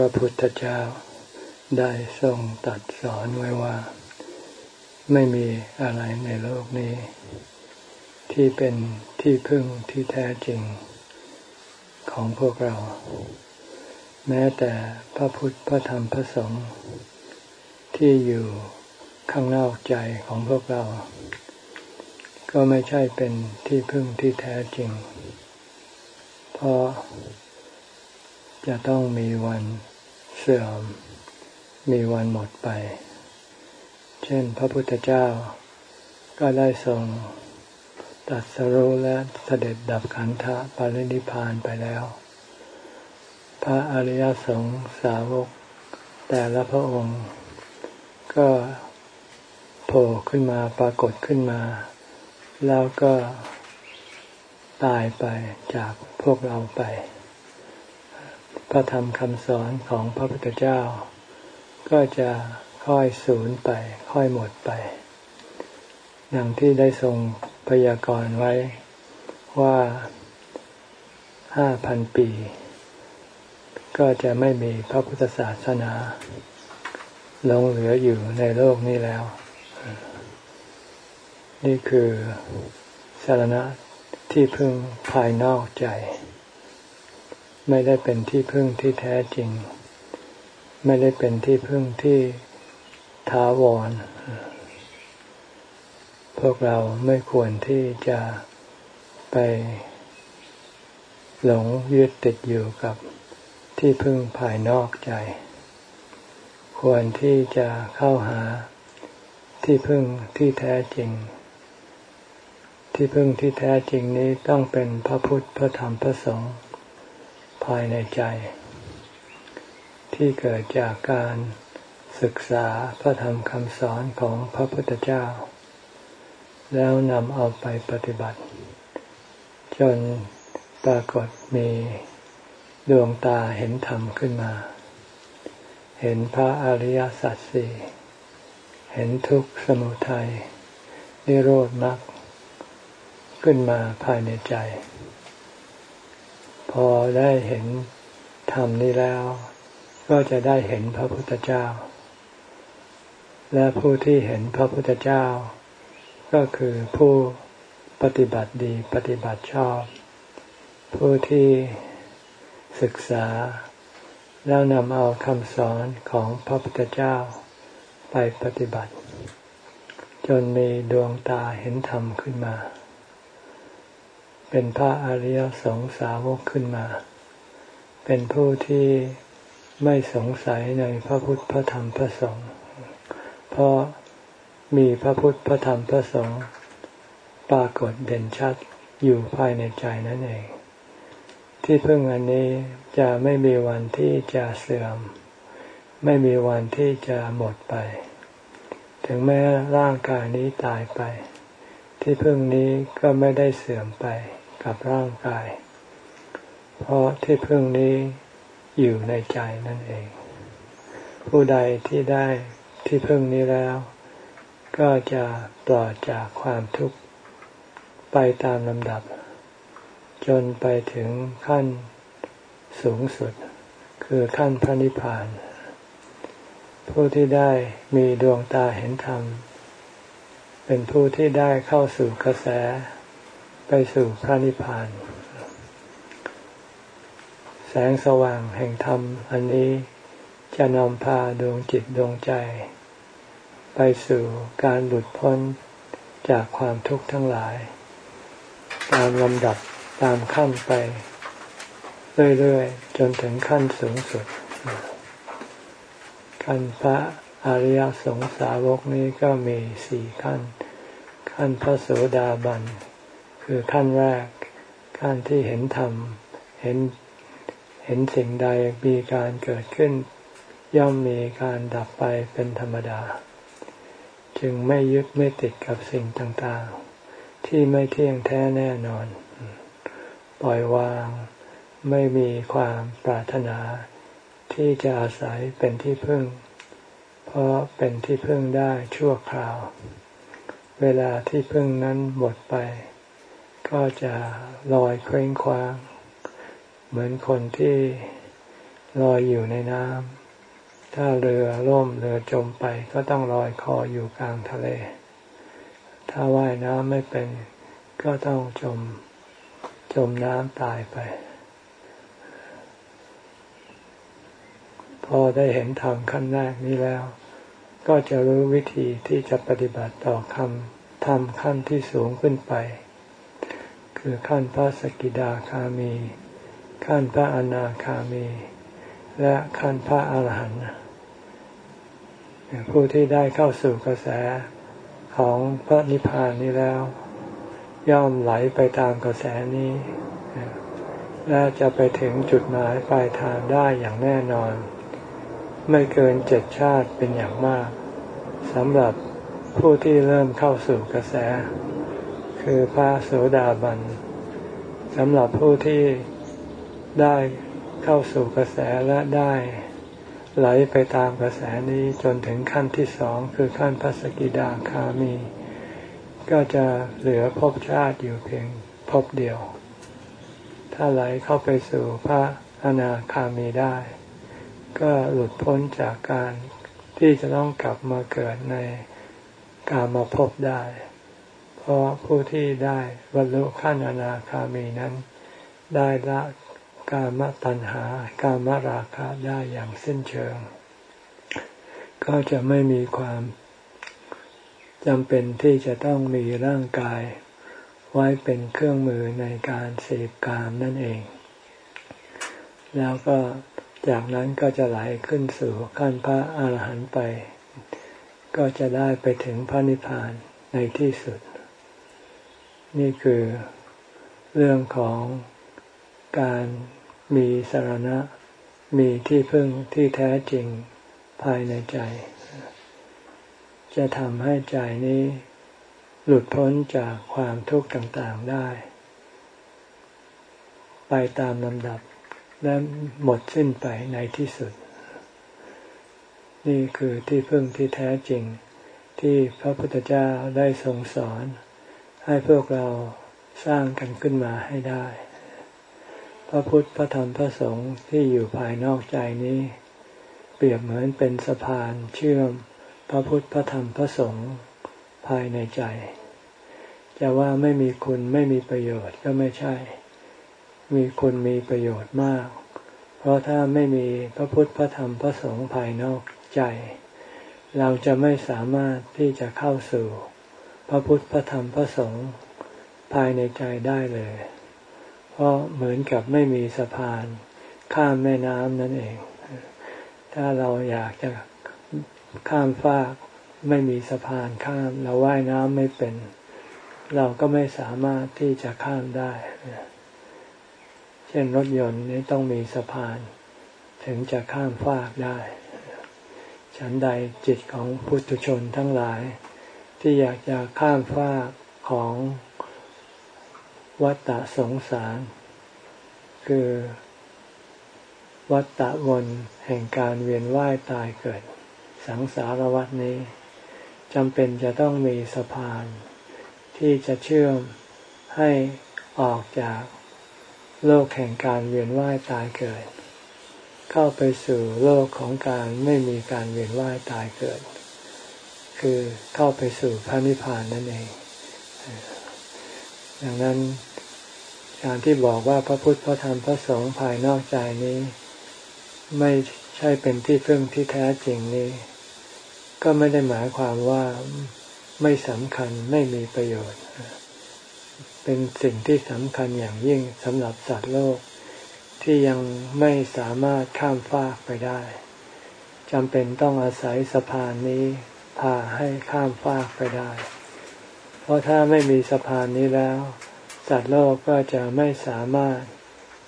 ระพุทธเจ้าได้ทรงตัดสอนไว้ว่า ไม่มีอะไรในโลกนี้ ที่เป็นที่พึ่งที่แท้จริง ของพวกเรา แม้แต่พระพุทธพระธรรมพระสงฆ์ที่อยู่ข้างนอกใจของพวกเรา ก็ไม่ใช่เป็นที่พึ่งที่แท้จริง เพราะ จะต้องมีวันเสื่อม มีวันหมดไป เช่นพระพุทธเจ้าก็ได้ทรงตัดสรู้และเสด็จดับขันธะปรินิพานไปแล้ว พระอริยสงฆ์สาวก แต่ละพระองค์ ก็โผล่ขึ้นมาปรากฏขึ้นมา แล้วก็ตายไปจากพวกเราไป พระธรรมคำสอนของพระพุทธเจ้า ก็จะค่อยสูญไป ค่อยหมดไปอย่างที่ได้ทรงพยากรณ์ไว้ว่าห้าพันปี ก็จะไม่มีพระพุทธศาสนาหลงเหลืออยู่ในโลกนี้แล้ว นี่คือสารณะที่พึ่งภายนอกใจ ไม่ได้เป็นที่พึ่งที่แท้จริง ไม่ได้เป็นที่พึ่งที่ถาวร พวกเราไม่ควรที่จะไปหลงยึดติดอยู่กับที่พึ่งภายนอกใจ ควรที่จะเข้าหาที่พึ่งที่แท้จริง ที่พึ่งที่แท้จริงนี้ต้องเป็นพระพุทธพระธรรมพระสงฆ์ ภายในใจ ที่เกิดจากการศึกษาพระธรรมคำสอนของพระพุทธเจ้า แล้วนำเอาไปปฏิบัติ จนปรากฏมีดวงตาเห็นธรรมขึ้นมา เห็นพระอริยสัจสี่เห็นทุกข์สมุทัยนิโรธมรรคขึ้นมาภายในใจ พอได้เห็นธรรมนี้แล้ว ก็จะได้เห็นพระพุทธเจ้า และผู้ที่เห็นพระพุทธเจ้า ก็คือผู้ปฏิบัติดีปฏิบัติชอบ ผู้ที่ศึกษา แล้วนำเอาคำสอนของพระพุทธเจ้าไปปฏิบัติ จนมีดวงตาเห็นธรรมขึ้นมา เป็นพระอริยสงสาวกขึ้นมา เป็นผู้ที่ไม่สงสัยในพระพุทธพระธรรมพระสงฆ์เพราะมีพระพุทธพระธรรมพระสงฆ์ปรากฏเด่นชัดอยู่ภายในใจนั่นเอง ที่เพึ่งอันนี้จะไม่มีวันที่จะเสื่อม ไม่มีวันที่จะหมดไป ถึงแม้ร่างกายนี้ตายไป ที่เพึ่งนี้ก็ไม่ได้เสื่อมไป กับร่างกาย เพราะที่พึ่งนี้อยู่ในใจนั่นเอง ผู้ใดที่ได้ที่พึ่งนี้แล้ว ก็จะปลอดจากความทุกข์ไปตามลำดับ จนไปถึงขั้นสูงสุด คือขั้นพระนิพพาน ผู้ที่ได้มีดวงตาเห็นธรรม เป็นผู้ที่ได้เข้าสู่กระแส ไปสู่พระนิพพาน แสงสว่างแห่งธรรม อันนี้จะนำพาดวงจิตดวงใจ ไปสู่การหลุดพ้นจากความทุกข์ทั้งหลาย ตามลำดับตามขั้นไป เรื่อยๆ จนถึงขั้นสูงสุด ขั้นพระอริยสงสาวกนี้ก็มีสี่ขั้น ขั้นพระโสดาบัน คือขั้นแรกขั้นที่เห็นธรรมเห็นเห็นสิ่งใดมีการเกิดขึ้น ย่อมมีการดับไปเป็นธรรมดา จึงไม่ยึดไม่ติดกับสิ่งต่างๆ ที่ไม่เที่ยงแท้แน่นอน ปล่อยวางไม่มีความปรารถนา ที่จะอาศัยเป็นที่พึ่ง เพราะเป็นที่พึ่งได้ชั่วคราว เวลาที่พึ่งนั้นหมดไป ก็จะลอยเคว้งคว้าง เหมือนคนที่ลอยอยู่ในน้ำถ้าเรือล่มเรือจมไปก็ต้องลอยคออยู่กลางทะเล ถ้าว่ายน้ำไม่เป็นก็ต้องจม จมน้ำตายไป พอได้เห็นทางขั้นแรกนี้แล้ว ก็จะรู้วิธีที่จะปฏิบัติต่อคำทำขั้นที่สูงขึ้นไป คือขั้นพระสกิดาคามี ขั้นพระอนาคามี และขั้นพระอาหารหันต์ผู้ที่ได้เข้าสู่กระแสของพระนิพพานนี้แล้ว ย่อมไหลไปตามกระแสนี้ และจะไปถึงจุดหมายปลายทางได้อย่างแน่นอน ไม่เกินเจ็ดชาติเป็นอย่างมากสำหรับผู้ที่เริ่มเข้าสู่กระแส คือพระโสดาบันสำหรับผู้ที่ได้เข้าสู่กระแสและได้ไหลไปตามกระแสนี้จนถึงขั้นที่สองคือขั้นพระสกิดาคามี ก็จะเหลือภพชาติอยู่เพียงภพเดียว ถ้าไหลเข้าไปสู่พระอนาคามีได้ ก็หลุดพ้นจากการที่จะต้องกลับมาเกิดในกามาพบได้ เพราะผู้ที่ได้บรรลุขั้นอนาคามีนั้น ได้ละกามตัณหา กามราคะได้อย่างสิ้นเชิง ก็จะไม่มีความจำเป็นที่จะต้องมีร่างกาย ไว้เป็นเครื่องมือในการเสพกามนั่นเอง แล้วก็จากนั้นก็จะไหลขึ้นสู่ขั้นพระอาหารหันต์ไป ก็จะได้ไปถึงพระนิพพานในที่สุด นี่คือเรื่องของการมีสารณะ มีที่พึ่งที่แท้จริงภายในใจ จะทำให้ใจนี้ หลุดพ้นจากความทุกข์ต่างๆได้ ไปตามลำดับและหมดสิ้นไปในที่สุด นี่คือที่พึ่งที่แท้จริงที่พระพุทธเจ้าได้ทรงสอน ให้พวกเราสร้างกันขึ้นมาให้ได้ พระพุทธพระธรรมพระสงฆ์ที่อยู่ภายนอกใจนี้ เปรียบเหมือนเป็นสะพานเชื่อม พระพุทธพระธรรมพระสงฆ์ภายในใจ จะว่าไม่มีคุณไม่มีประโยชน์ก็ไม่ใช่ มีคุณมีประโยชน์มาก เพราะถ้าไม่มีพระพุทธพระธรรมพระสงฆ์ภายนอกใจ เราจะไม่สามารถที่จะเข้าสู่ พระพุทธพระธรรมพระสงฆ์ภายในใจได้เลย เพราะเหมือนกับไม่มีสะพาน ข้ามแม่น้ำนั่นเอง ถ้าเราอยากจะข้ามฟากไม่มีสะพานข้าม เราว่ายน้ำไม่เป็น เราก็ไม่สามารถที่จะข้ามได้ เช่นรถยนต์นี้ต้องมีสะพาน ถึงจะข้ามฟากได้ ฉันใดจิตของพุทธชนทั้งหลาย ที่อยากจะข้ามฟากของวัฏฏะสงสาร คือวัฏฏะวนแห่งการเวียนว่ายตายเกิด สังสารวัฏนี้จำเป็นจะต้องมีสะพาน ที่จะเชื่อมให้ออกจากโลกแห่งการเวียนว่ายตายเกิด เข้าไปสู่โลกของการไม่มีการเวียนว่ายตายเกิด คือเข้าไปสู่พระนิพพานนั่นเองดังนั้นการที่บอกว่าพระพุทธพระธรรมพระสงฆ์ภายนอกใจนี้ ไม่ใช่เป็นที่พึ่งที่แท้จริงนี้ ก็ไม่ได้หมายความว่าไม่สำคัญไม่มีประโยชน์ เป็นสิ่งที่สำคัญอย่างยิ่งสำหรับสัตว์โลก ที่ยังไม่สามารถข้ามฟากไปได้จำเป็นต้องอาศัยสะพานนี้ พาให้ข้ามฟากไปได้ เพราะถ้าไม่มีสะพานนี้แล้ว สัตว์โลกก็จะไม่สามารถ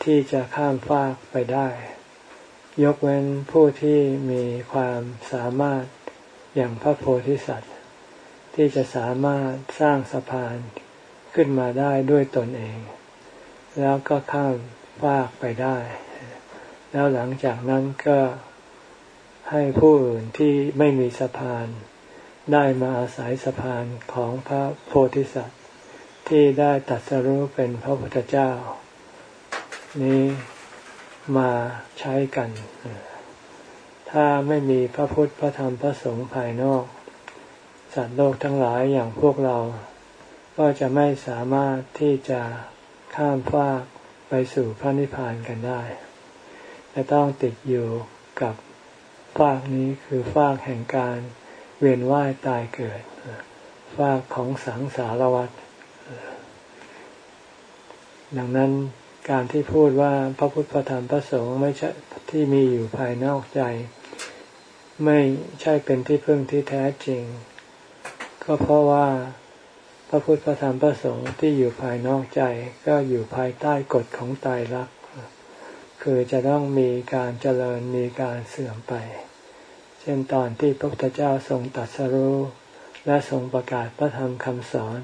ที่จะข้ามฟากไปได้ ยกเว้นผู้ที่มีความสามารถอย่างพระโพธิสัตว์ ที่จะสามารถสร้างสะพานขึ้นมาได้ด้วยตนเอง แล้วก็ข้ามฟากไปได้ แล้วหลังจากนั้นก็ให้ผู้อื่นที่ไม่มีสะพาน ได้มาอาศัยสะพานของพระโพธิสัตว์ ที่ได้ตัดสรู้เป็นพระพุทธเจ้า นี้มาใช้กัน ถ้าไม่มีพระพุทธพระธรรมพระสงฆ์ภายนอก สัตว์โลกทั้งหลายอย่างพวกเรา ก็จะไม่สามารถที่จะข้ามฟากไปสู่พระนิพพานกันได้จะต้องติดอยู่กับฟากนี้คือฟากแห่งการ เวียนว่ายตายเกิดฟากของสังสารวัฏดังนั้นการที่พูดว่าพระพุทธพระธรรมพระสงฆ์ไม่ใช่ที่มีอยู่ภายนอกใจ ไม่ใช่เป็นที่พึ่งที่แท้จริง ก็เพราะว่าพระพุทธพระธรรมพระสงฆ์ที่อยู่ภายนอกใจก็อยู่ภายใต้กฎของตายรักคือจะต้องมีการเจริญมีการเสื่อมไป เช่นตอนที่พระพุทธเจ้าทรงตัดสรู้และทรงประกาศพระธรรมคำสอน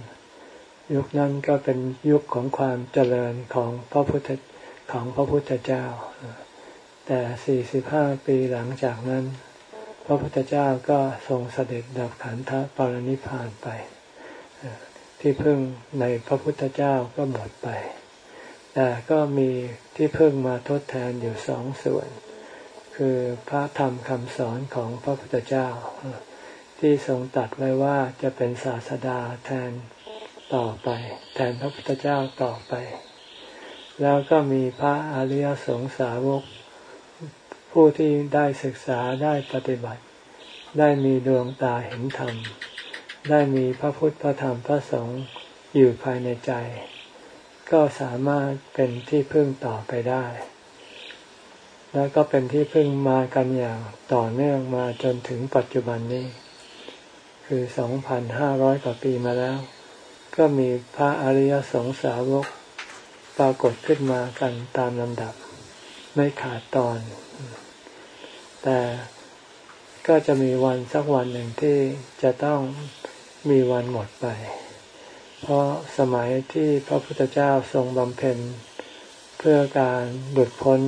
ยุคนั้นก็เป็นยุคของความเจริญของพระพุทธของพระพุทธเจ้า แต่ 45 ปีหลังจากนั้น พระพุทธเจ้าก็ทรงเสด็จดับขันธปรินิพานไป ที่พึ่งในพระพุทธเจ้าก็หมดไป แต่ก็มีที่พึ่งมาทดแทนอยู่สองส่วน คือพระธรรมคำสอนของพระพุทธเจ้า ที่ทรงตัดไว้ว่าจะเป็นศาสดาแทนต่อไป แทนพระพุทธเจ้าต่อไป แล้วก็มีพระอริยสงสาวก ผู้ที่ได้ศึกษาได้ปฏิบัติ ได้มีดวงตาเห็นธรรม ได้มีพระพุทธพระธรรมพระสงฆ์อยู่ภายในใจ ก็สามารถเป็นที่พึ่งต่อไปได้ แล้วก็เป็นที่พึ่งมากันอย่างต่อเนื่องมาจนถึงปัจจุบันนี้ คือสองพันห้าร้อยกว่าปีมาแล้ว ก็มีพระอริยสงสาวกปรากฏขึ้นมากันตามลำดับ ไม่ขาดตอน แต่ก็จะมีวันสักวันหนึ่งที่จะต้องมีวันหมดไป เพราะสมัยที่พระพุทธเจ้าทรงบำเพ็ญเพื่อการหลุดพ้น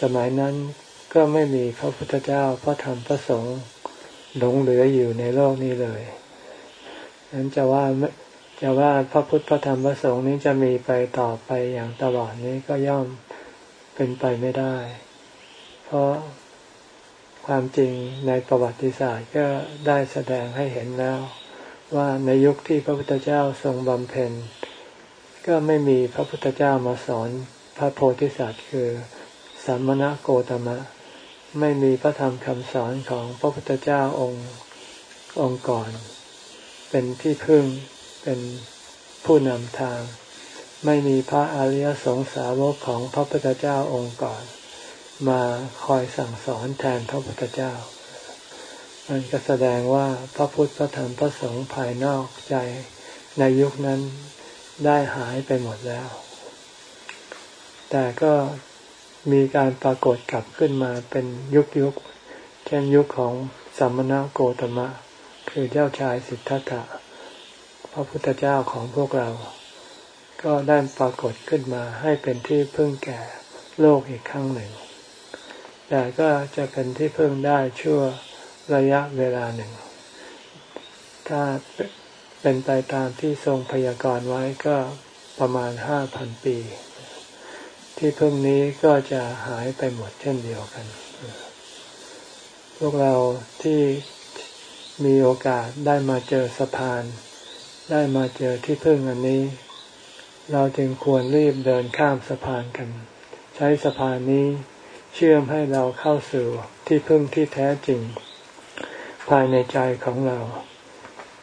สมัยนั้นก็ไม่มีพระพุทธเจ้าพระธรรมพระสงฆ์หลงเหลืออยู่ในโลกนี้เลยนั้นจะว่าจะว่าพระพุทธพระธรรมพระสงฆ์นี้จะมีไปต่อไปอย่างตลอดนี้ก็ย่อมเป็นไปไม่ได้ เพราะความจริงในประวัติศาสตร์ก็ได้แสดงให้เห็นแล้ว ว่าในยุคที่พระพุทธเจ้าทรงบำเพ็ญ ก็ไม่มีพระพุทธเจ้ามาสอนพระโพธิสัตว์คือ สัมมณโกตมะ ไม่มีพระธรรมคำสอนของพระพุทธเจ้าองค์องค์ก่อน เป็นที่พึ่งเป็นผู้นำทาง ไม่มีพระอริยสงสาวกของพระพุทธเจ้าองค์ก่อน มาคอยสั่งสอนแทนพระพุทธเจ้ามันก็แสดงว่าพระพุทธพระธรรมพระสงฆ์ภายนอกใจในยุคนั้นได้หายไปหมดแล้ว แต่ก็ มีการปรากฏกลับขึ้นมาเป็นยุคยุคเช่นยุคของสัมมณโกตมะ คือเจ้าชายสิทธัตถะพระพุทธเจ้าของพวกเรา ก็ได้ปรากฏขึ้นมาให้เป็นที่พึ่งแก่โลกอีกครั้งหนึ่ง แต่ก็จะเป็นที่พึ่งได้ชั่วระยะเวลาหนึ่ง ถ้าเป็นไปตามที่ทรงพยากรณ์ไว้ก็ประมาณห้าพันปี ที่พึ่งนี้ก็จะหายไปหมดเช่นเดียวกัน พวกเราที่มีโอกาสได้มาเจอสะพาน ได้มาเจอที่พึ่งอันนี้ เราจึงควรรีบเดินข้ามสะพานกัน ใช้สะพานนี้เชื่อมให้เราเข้าสู่ที่พึ่งที่แท้จริง ภายในใจของเรา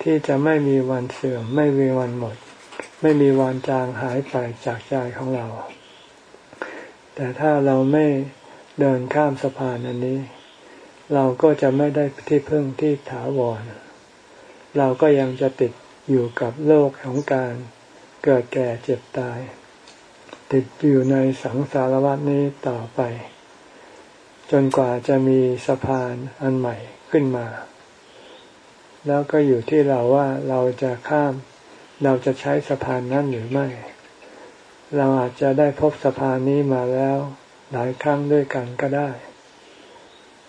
ที่จะไม่มีวันเสื่อม ไม่มีวันหมด ไม่มีวันจางหายไปจากใจของเรา แต่ถ้าเราไม่เดินข้ามสะพานอันนี้ เราก็จะไม่ได้ที่พึ่งที่ถาวร เราก็ยังจะติดอยู่กับโลกของการเกิดแก่เจ็บตาย ติดอยู่ในสังสารวัฏนี้ต่อไป จนกว่าจะมีสะพานอันใหม่ขึ้นมา แล้วก็อยู่ที่เราว่าเราจะข้าม เราจะใช้สะพานนั้นหรือไม่ เราอาจจะได้พบสะพานนี้มาแล้วหลายครั้งด้วยกันก็ได้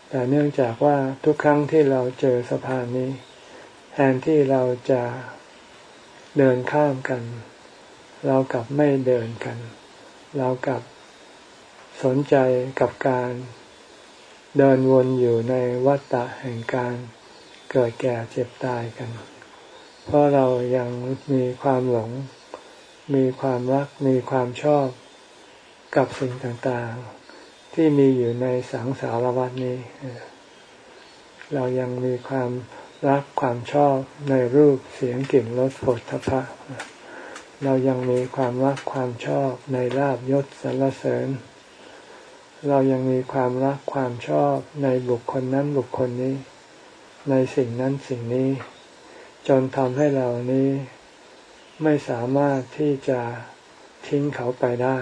แต่เนื่องจากว่าทุกครั้งที่เราเจอสะพานนี้ แทนที่เราจะเดินข้ามกัน เรากลับไม่เดินกัน เรากลับสนใจกับการเดินวนอยู่ในวัฏฏะแห่งการเกิดแก่เจ็บตายกัน เพราะเรายังมีความหลง มีความรักมีความชอบกับสิ่งต่างๆ ที่มีอยู่ในสังสารวัฏนี้ เรายังมีความรักความชอบในรูปเสียงกลิ่นรสผลทพะ เรายังมีความรักความชอบในลาบยศสรรเสริญ เรายังมีความรักความชอบในบุคคลนั้นบุคคลนี้ ในสิ่งนั้นสิ่งนี้ จนทำให้เรานี้ ไม่สามารถที่จะทิ้งเขาไปได้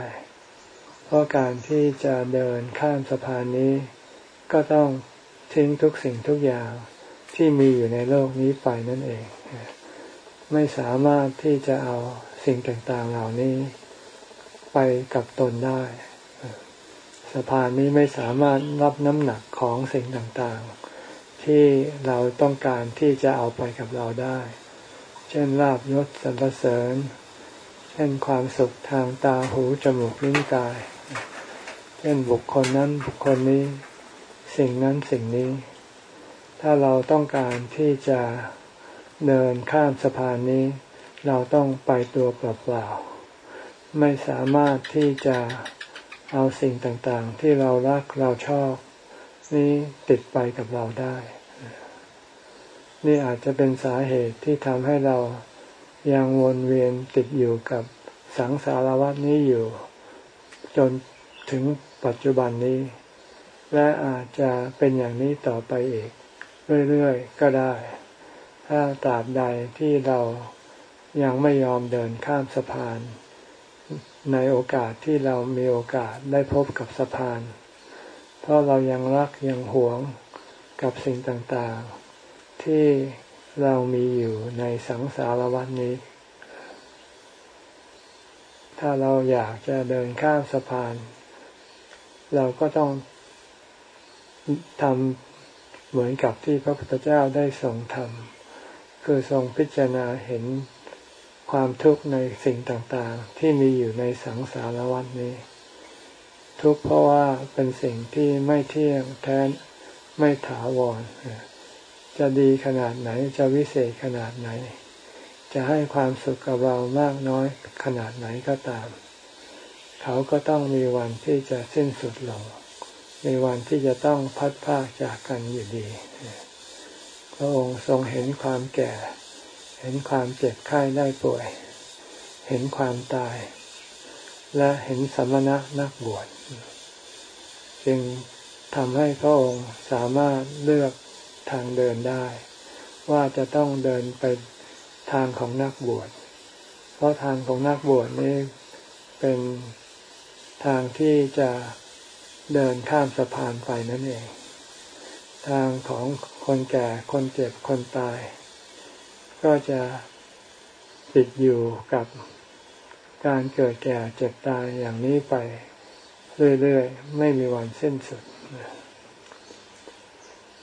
เพราะการที่จะเดินข้ามสะพานนี้ ก็ต้องทิ้งทุกสิ่งทุกอย่างที่มีอยู่ในโลกนี้ไปนั่นเอง ไม่สามารถที่จะเอาสิ่งต่างๆเหล่านี้ ไปกับตนได้ สะพานนี้ไม่สามารถรับน้ำหนักของสิ่งต่างๆ ที่เราต้องการที่จะเอาไปกับเราได้ ช่นลาบยศสรรเสริญ เช่นความสุขทางตาหูจมูกลิ้นกาย เช่นบุคคลนั้นบุคคลนี้ สิ่งนั้นสิ่งนี้ ถ้าเราต้องการที่จะเดินข้ามสะพานนี้ เราต้องไปตัวเปล่าๆไม่สามารถที่จะเอาสิ่งต่างๆ ที่เรารักเราชอบ นี้ติดไปกับเราได้ นี่อาจจะเป็นสาเหตุที่ทำให้เรายังวนเวียนติดอยู่กับสังสารวัฏนี้อยู่ จนถึงปัจจุบันนี้ และอาจจะเป็นอย่างนี้ต่อไปอีก เรื่อยๆ ก็ได้ ถ้าตราบใดที่เรายังไม่ยอมเดินข้ามสะพาน ในโอกาสที่เรามีโอกาสได้พบกับสะพาน เพราะเรายังรักยังหวงกับสิ่งต่างๆ ที่เรามีอยู่ในสังสารวัฏนี้ ถ้าเราอยากจะเดินข้ามสะพาน เราก็ต้องทำเหมือนกับที่พระพุทธเจ้าได้ทรงทำคือทรงพิจารณาเห็นความทุกข์ในสิ่งต่างๆ ที่มีอยู่ในสังสารวัฏนี้ ทุกข์เพราะว่าเป็นสิ่งที่ไม่เที่ยงแท้ไม่ถาวร จะดีขนาดไหนจะวิเศษขนาดไหน จะให้ความสุขกับเรามากน้อยขนาดไหนก็ตาม เขาก็ต้องมีวันที่จะสิ้นสุดลงมีวันที่จะต้องพัดพากจากกันอยู่ดี พระองค์ทรงเห็นความแก่ เห็นความเจ็บไข้ได้ป่วย เห็นความตาย และเห็นสมณะนักบวช จึงทำให้พระองค์สามารถเลือก ทางเดินได้ ว่าจะต้องเดินไปทางของนักบวช เพราะทางของนักบวชนี้เป็นทางที่จะเดินข้ามสะพานไปนั่นเอง ทางของคนแก่คนเจ็บคนตาย ก็จะติดอยู่กับการเกิดแก่เจ็บตายอย่างนี้ไป เรื่อยๆ ไม่มีวันสิ้นสุด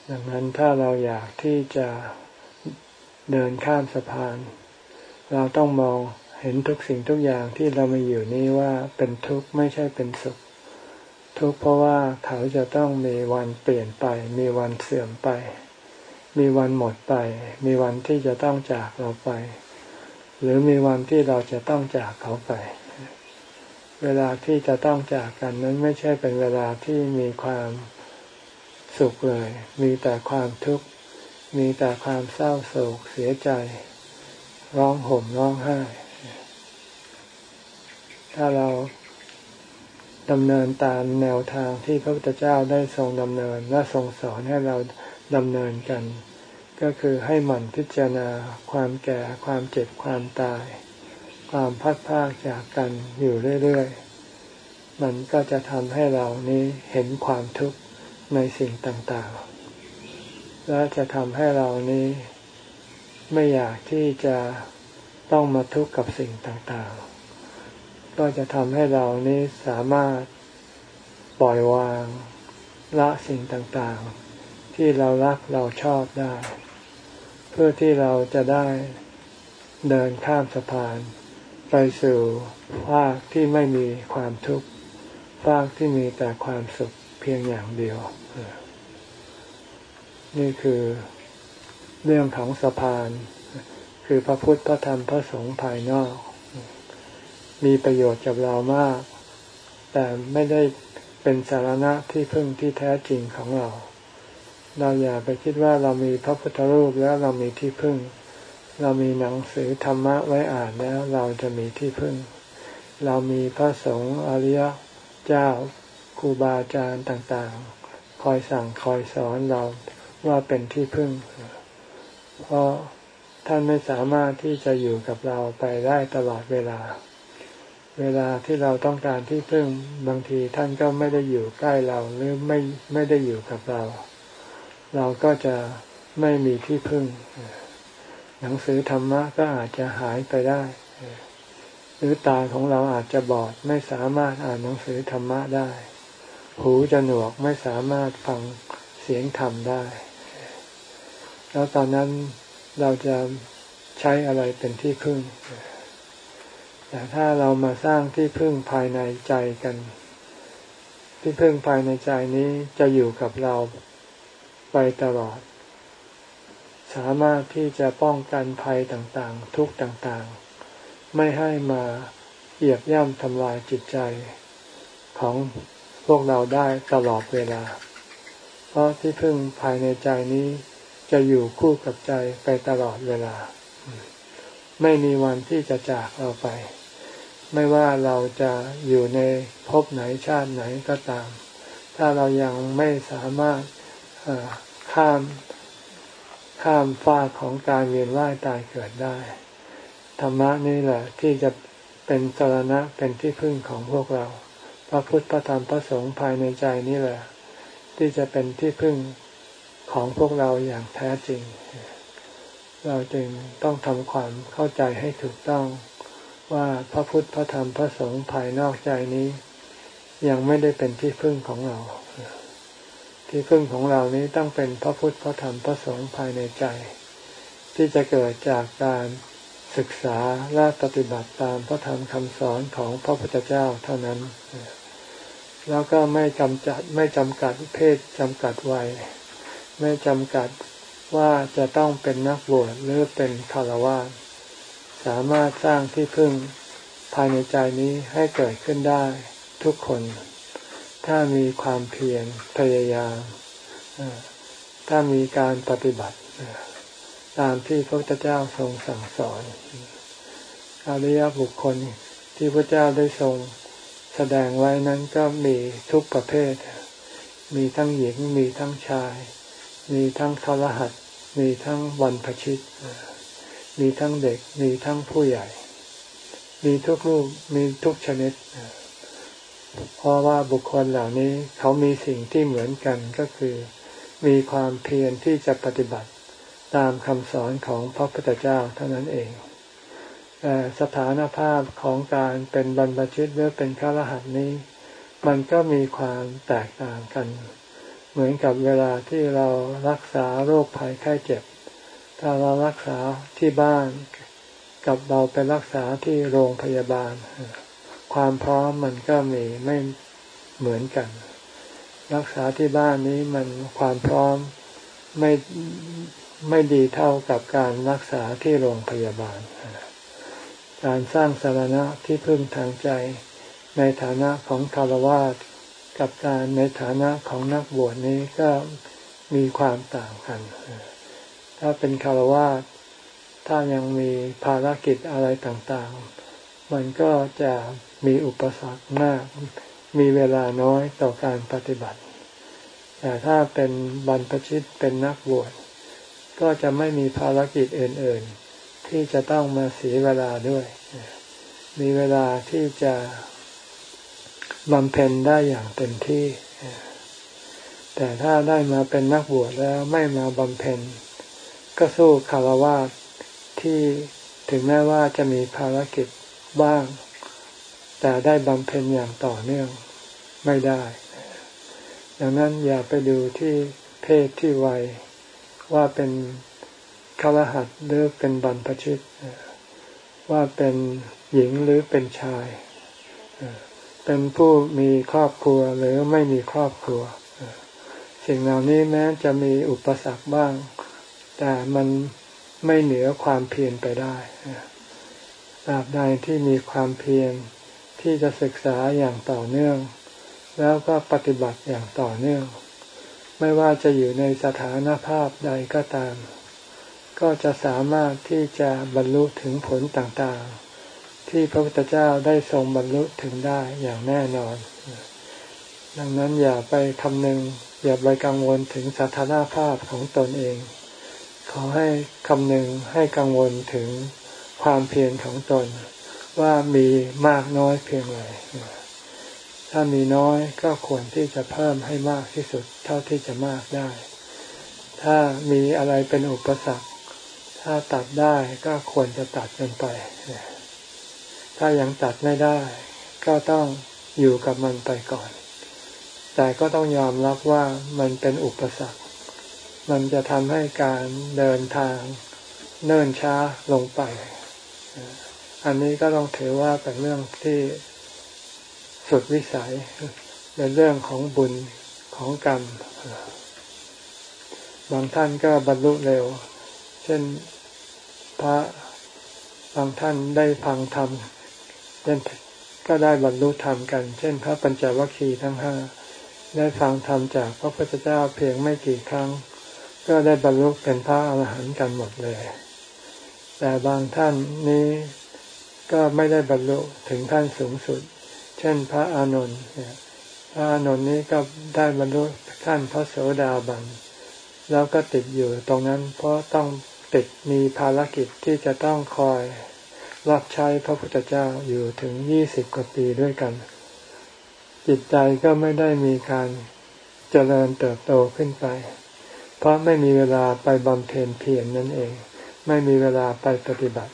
ดังนั้นถ้าเราอยากที่จะเดินข้ามสะพาน เราต้องมองเห็นทุกสิ่งทุกอย่างที่เรามีอยู่นี้ว่าเป็นทุกข์ไม่ใช่เป็นสุข ทุกข์เพราะว่าเขาจะต้องมีวันเปลี่ยนไป มีวันเสื่อมไป มีวันหมดไป มีวันที่จะต้องจากเราไป หรือมีวันที่เราจะต้องจากเขาไป เวลาที่จะต้องจากกันนั้นไม่ใช่เป็นเวลาที่มีความ สุขเลย มีแต่ความทุกข์ มีแต่ความเศร้าโศกเสียใจ ร้องห่มร้องไห้ ถ้าเราดำเนินตามแนวทางที่พระพุทธเจ้าได้ทรงดำเนินและทรงสอนให้เราดำเนินกัน ก็คือให้หมั่นพิจารณาความแก่ความเจ็บความตาย ความพัดพากจากกันอยู่เรื่อยๆ มันก็จะทำให้เรานี้เห็นความทุกข์ ในสิ่งต่างๆ และจะทำให้เรานี้ไม่อยากที่จะต้องมาทุกข์กับสิ่งต่างๆ ก็จะทำให้เรานี้สามารถปล่อยวางละสิ่งต่างๆ ที่เรารักเราชอบได้ เพื่อที่เราจะได้เดินข้ามสะพาน ไปสู่ภาคที่ไม่มีความทุกข์ภฟากที่มีแต่ความสุขเพียงอย่างเดียว นี่คือเรื่องของสะพาน คือพระพุทธพระธรรมพระสงฆ์ภายนอก มีประโยชน์กับเรามาก แต่ไม่ได้เป็นสาระที่พึ่งที่แท้จริงของเรา เราอย่าไปคิดว่าเรามีพระพุทธรูปแล้วเรามีที่พึ่ง เรามีหนังสือธรรมะไว้อ่านแล้วเราจะมีที่พึ่ง เรามีพระสงฆ์อริยเจ้าครูบาอาจารย์ต่างๆ คอยสั่งคอยสอนเรา ว่าเป็นที่พึ่ง เพราะท่านไม่สามารถที่จะอยู่กับเราไปได้ตลอดเวลา เวลาที่เราต้องการที่พึ่งบางทีท่านก็ไม่ได้อยู่ใกล้เราหรือไม่ไม่ได้อยู่กับเรา เราก็จะไม่มีที่พึ่ง หนังสือธรรมะก็อาจจะหายไปได้ หรือตาของเราอาจจะบอดไม่สามารถอ่านหนังสือธรรมะได้ หูจะหนวกไม่สามารถฟังเสียงธรรมได้ แล้วตอนนั้นเราจะใช้อะไรเป็นที่พึ่ง แต่ถ้าเรามาสร้างที่พึ่งภายในใจกัน ที่พึ่งภายในใจนี้จะอยู่กับเราไปตลอด สามารถที่จะป้องกันภัยต่างๆ ทุกต่างๆ ไม่ให้มาเหยียบย่ำทำลายจิตใจของพวกเราได้ตลอดเวลา เพราะที่พึ่งภายในใจนี้ จะอยู่คู่กับใจไปตลอดเวลา ไม่มีวันที่จะจากเราไป ไม่ว่าเราจะอยู่ในภพไหนชาติไหนก็ตาม ถ้าเรายังไม่สามารถข้ามข้ามฟ้าของการเวียนว่ายตายเกิดได้ ธรรมะนี่แหละที่จะเป็นสรณะเป็นที่พึ่งของพวกเรา พระพุทธพระธรรมพระสงฆ์ภายในใจนี่แหละ ที่จะเป็นที่พึ่ง ของพวกเราอย่างแท้จริง เราจึงต้องทำความเข้าใจให้ถูกต้องว่าพระพุทธพระธรรมพระสงฆ์ภายนอกใจนี้ ยังไม่ได้เป็นที่พึ่งของเรา ที่พึ่งของเรานี้ต้องเป็นพระพุทธพระธรรมพระสงฆ์ภายในใจ ที่จะเกิดจากการศึกษาและปฏิบัติตามพระธรรมคำสอนของพระพุทธเจ้าเท่านั้น แล้วก็ไม่จำจัดไม่จำกัดเพศจำกัดวัย ไม่จำกัดว่าจะต้องเป็นนักบวชหรือเป็นคารวะสามารถสร้างที่พึ่งภายในใจนี้ให้เกิดขึ้นได้ทุกคน ถ้ามีความเพียรพยายามถ้ามีการปฏิบัติ ตามที่พระพุทธเจ้าทรงสั่งสอนอริยบุคคลที่พระเจ้าได้ทรงแสดงไว้นั้นก็มีทุกประเภท มีทั้งหญิงมีทั้งชาย มีทั้งทรหัส มีทั้งวันพชิต มีทั้งเด็ก มีทั้งผู้ใหญ่ มีทุกรูป มีทุกชนิด เพราะว่าบุคคลเหล่านี้เขามีสิ่งที่เหมือนกันก็คือ มีความเพียรที่จะปฏิบัติตามคำสอนของพระพุทธเจ้าเท่านั้นเองแต่สถานภาพของการเป็นบรรพชิตหรือเป็นฆรหัสนี้ มันก็มีความแตกต่างกัน เหมือนกับเวลาที่เรารักษาโรคภัยไข้เจ็บ ถ้าเรารักษาที่บ้านกับเราไปรักษาที่โรงพยาบาล ความพร้อมมันก็มีไม่เหมือนกัน รักษาที่บ้านนี้มันความพร้อมไม่ไม่ดีเท่ากับการรักษาที่โรงพยาบาล การสร้างสารณะที่พึ่งทางใจในฐานะของคารวะ กับการในฐานะของนักบวชนี้ก็มีความต่างกัน ถ้าเป็นคารวะถ้ายังมีภารกิจอะไรต่างๆ มันก็จะมีอุปสรรคมาก มีเวลาน้อยต่อการปฏิบัติ แต่ถ้าเป็นบรรพชิตเป็นนักบวชก็จะไม่มีภารกิจอื่น ๆ ที่จะต้องมาเสียเวลาด้วย มีเวลาที่จะ บำเพ็ญได้อย่างเต็มที่ แต่ถ้าได้มาเป็นนักบวชแล้วไม่มาบำเพ็ญ ก็สู้คารวะที่ถึงแม้ว่าจะมีภารกิจบ้าง แต่ได้บำเพ็ญอย่างต่อเนื่องไม่ได้ ดังนั้นอย่าไปดูที่เพศที่วัยว่าเป็นคารหัดหรือเป็นบรรพชิตว่าเป็นหญิงหรือเป็นชาย เป็นผู้มีครอบครัวหรือไม่มีครอบครัว สิ่งเหล่านี้แม้จะมีอุปสรรคบ้าง แต่มันไม่เหนือความเพียรไปได้ตราบใดที่มีความเพียรที่จะศึกษาอย่างต่อเนื่อง แล้วก็ปฏิบัติอย่างต่อเนื่อง ไม่ว่าจะอยู่ในสถานภาพใดก็ตาม ก็จะสามารถที่จะบรรลุถึงผลต่างๆ ที่พระพุทธเจ้าได้ทรงบรรลุถึงได้อย่างแน่นอน ดังนั้นอย่าไปคำนึง อย่าไปกังวลถึงสถานภาพของตนเอง ขอให้คำนึงให้กังวลถึงความเพียรของตน ว่ามีมากน้อยเพียงไรถ้ามีน้อยก็ควรที่จะเพิ่มให้มากที่สุดเท่าที่จะมากได้ ถ้ามีอะไรเป็นอุปสรรค ถ้าตัดได้ก็ควรจะตัดกันไป ถ้ายังตัดไม่ได้ ก็ต้องอยู่กับมันไปก่อน แต่ก็ต้องยอมรับว่ามันเป็นอุปสรรค มันจะทำให้การเดินทางเนิ่นช้าลงไป อันนี้ก็ต้องถือว่าเป็นเรื่องที่สุดวิสัยเป็นเรื่องของบุญของกรรม บางท่านก็บรรลุเร็ว เช่นพระบางท่านได้ฟังธรรม เช่นก็ได้บรรลุธรรมกัน เช่น พระปัญจวัคคีย์ทั้งห้าได้ฟังธรรมจากพระพุทธเจ้าเพียงไม่กี่ครั้ง ก็ได้บรรลุเป็นพระอรหันต์กันหมดเลย แต่บางท่านนี้ก็ไม่ได้บรรลุถึงขั้นสูงสุด เช่นพระอานนท์พระอานนท์นี้ก็ได้บรรลุขั้นพระโสดาบัน แล้วก็ติดอยู่ตรงนั้นเพราะต้องติดมีภารกิจที่จะต้องคอย รับใช้พระพุทธเจ้าอยู่ถึงยี่สิบกว่าปีด้วยกัน จิตใจก็ไม่ได้มีการเจริญเติบโตขึ้นไป เพราะไม่มีเวลาไปบำเพ็ญเพียรนนั่นเอง ไม่มีเวลาไปปฏิบัติ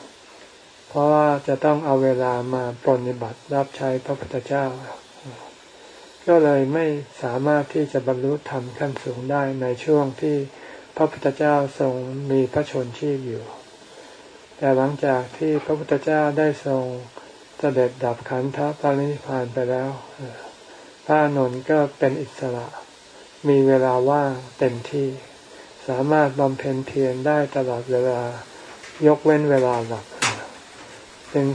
เพราะว่าจะต้องเอาเวลามาปฏิบัติรับใช้พระพุทธเจ้า ก็เลยไม่สามารถที่จะบรรลุธรรมขั้นสูงได้ในช่วงที่พระพุทธเจ้าทรงมีพระชนชีพอยู่ แต่หลังจากที่พระพุทธเจ้าได้ทรงเสด็จดับขันธปรินิพานไปแล้วพระนนท์ก็เป็นอิสระ มีเวลาว่างเต็มที่ สามารถบำเพ็ญเพียรได้ตลอดเวลายกเว้นเวลาหลับจึง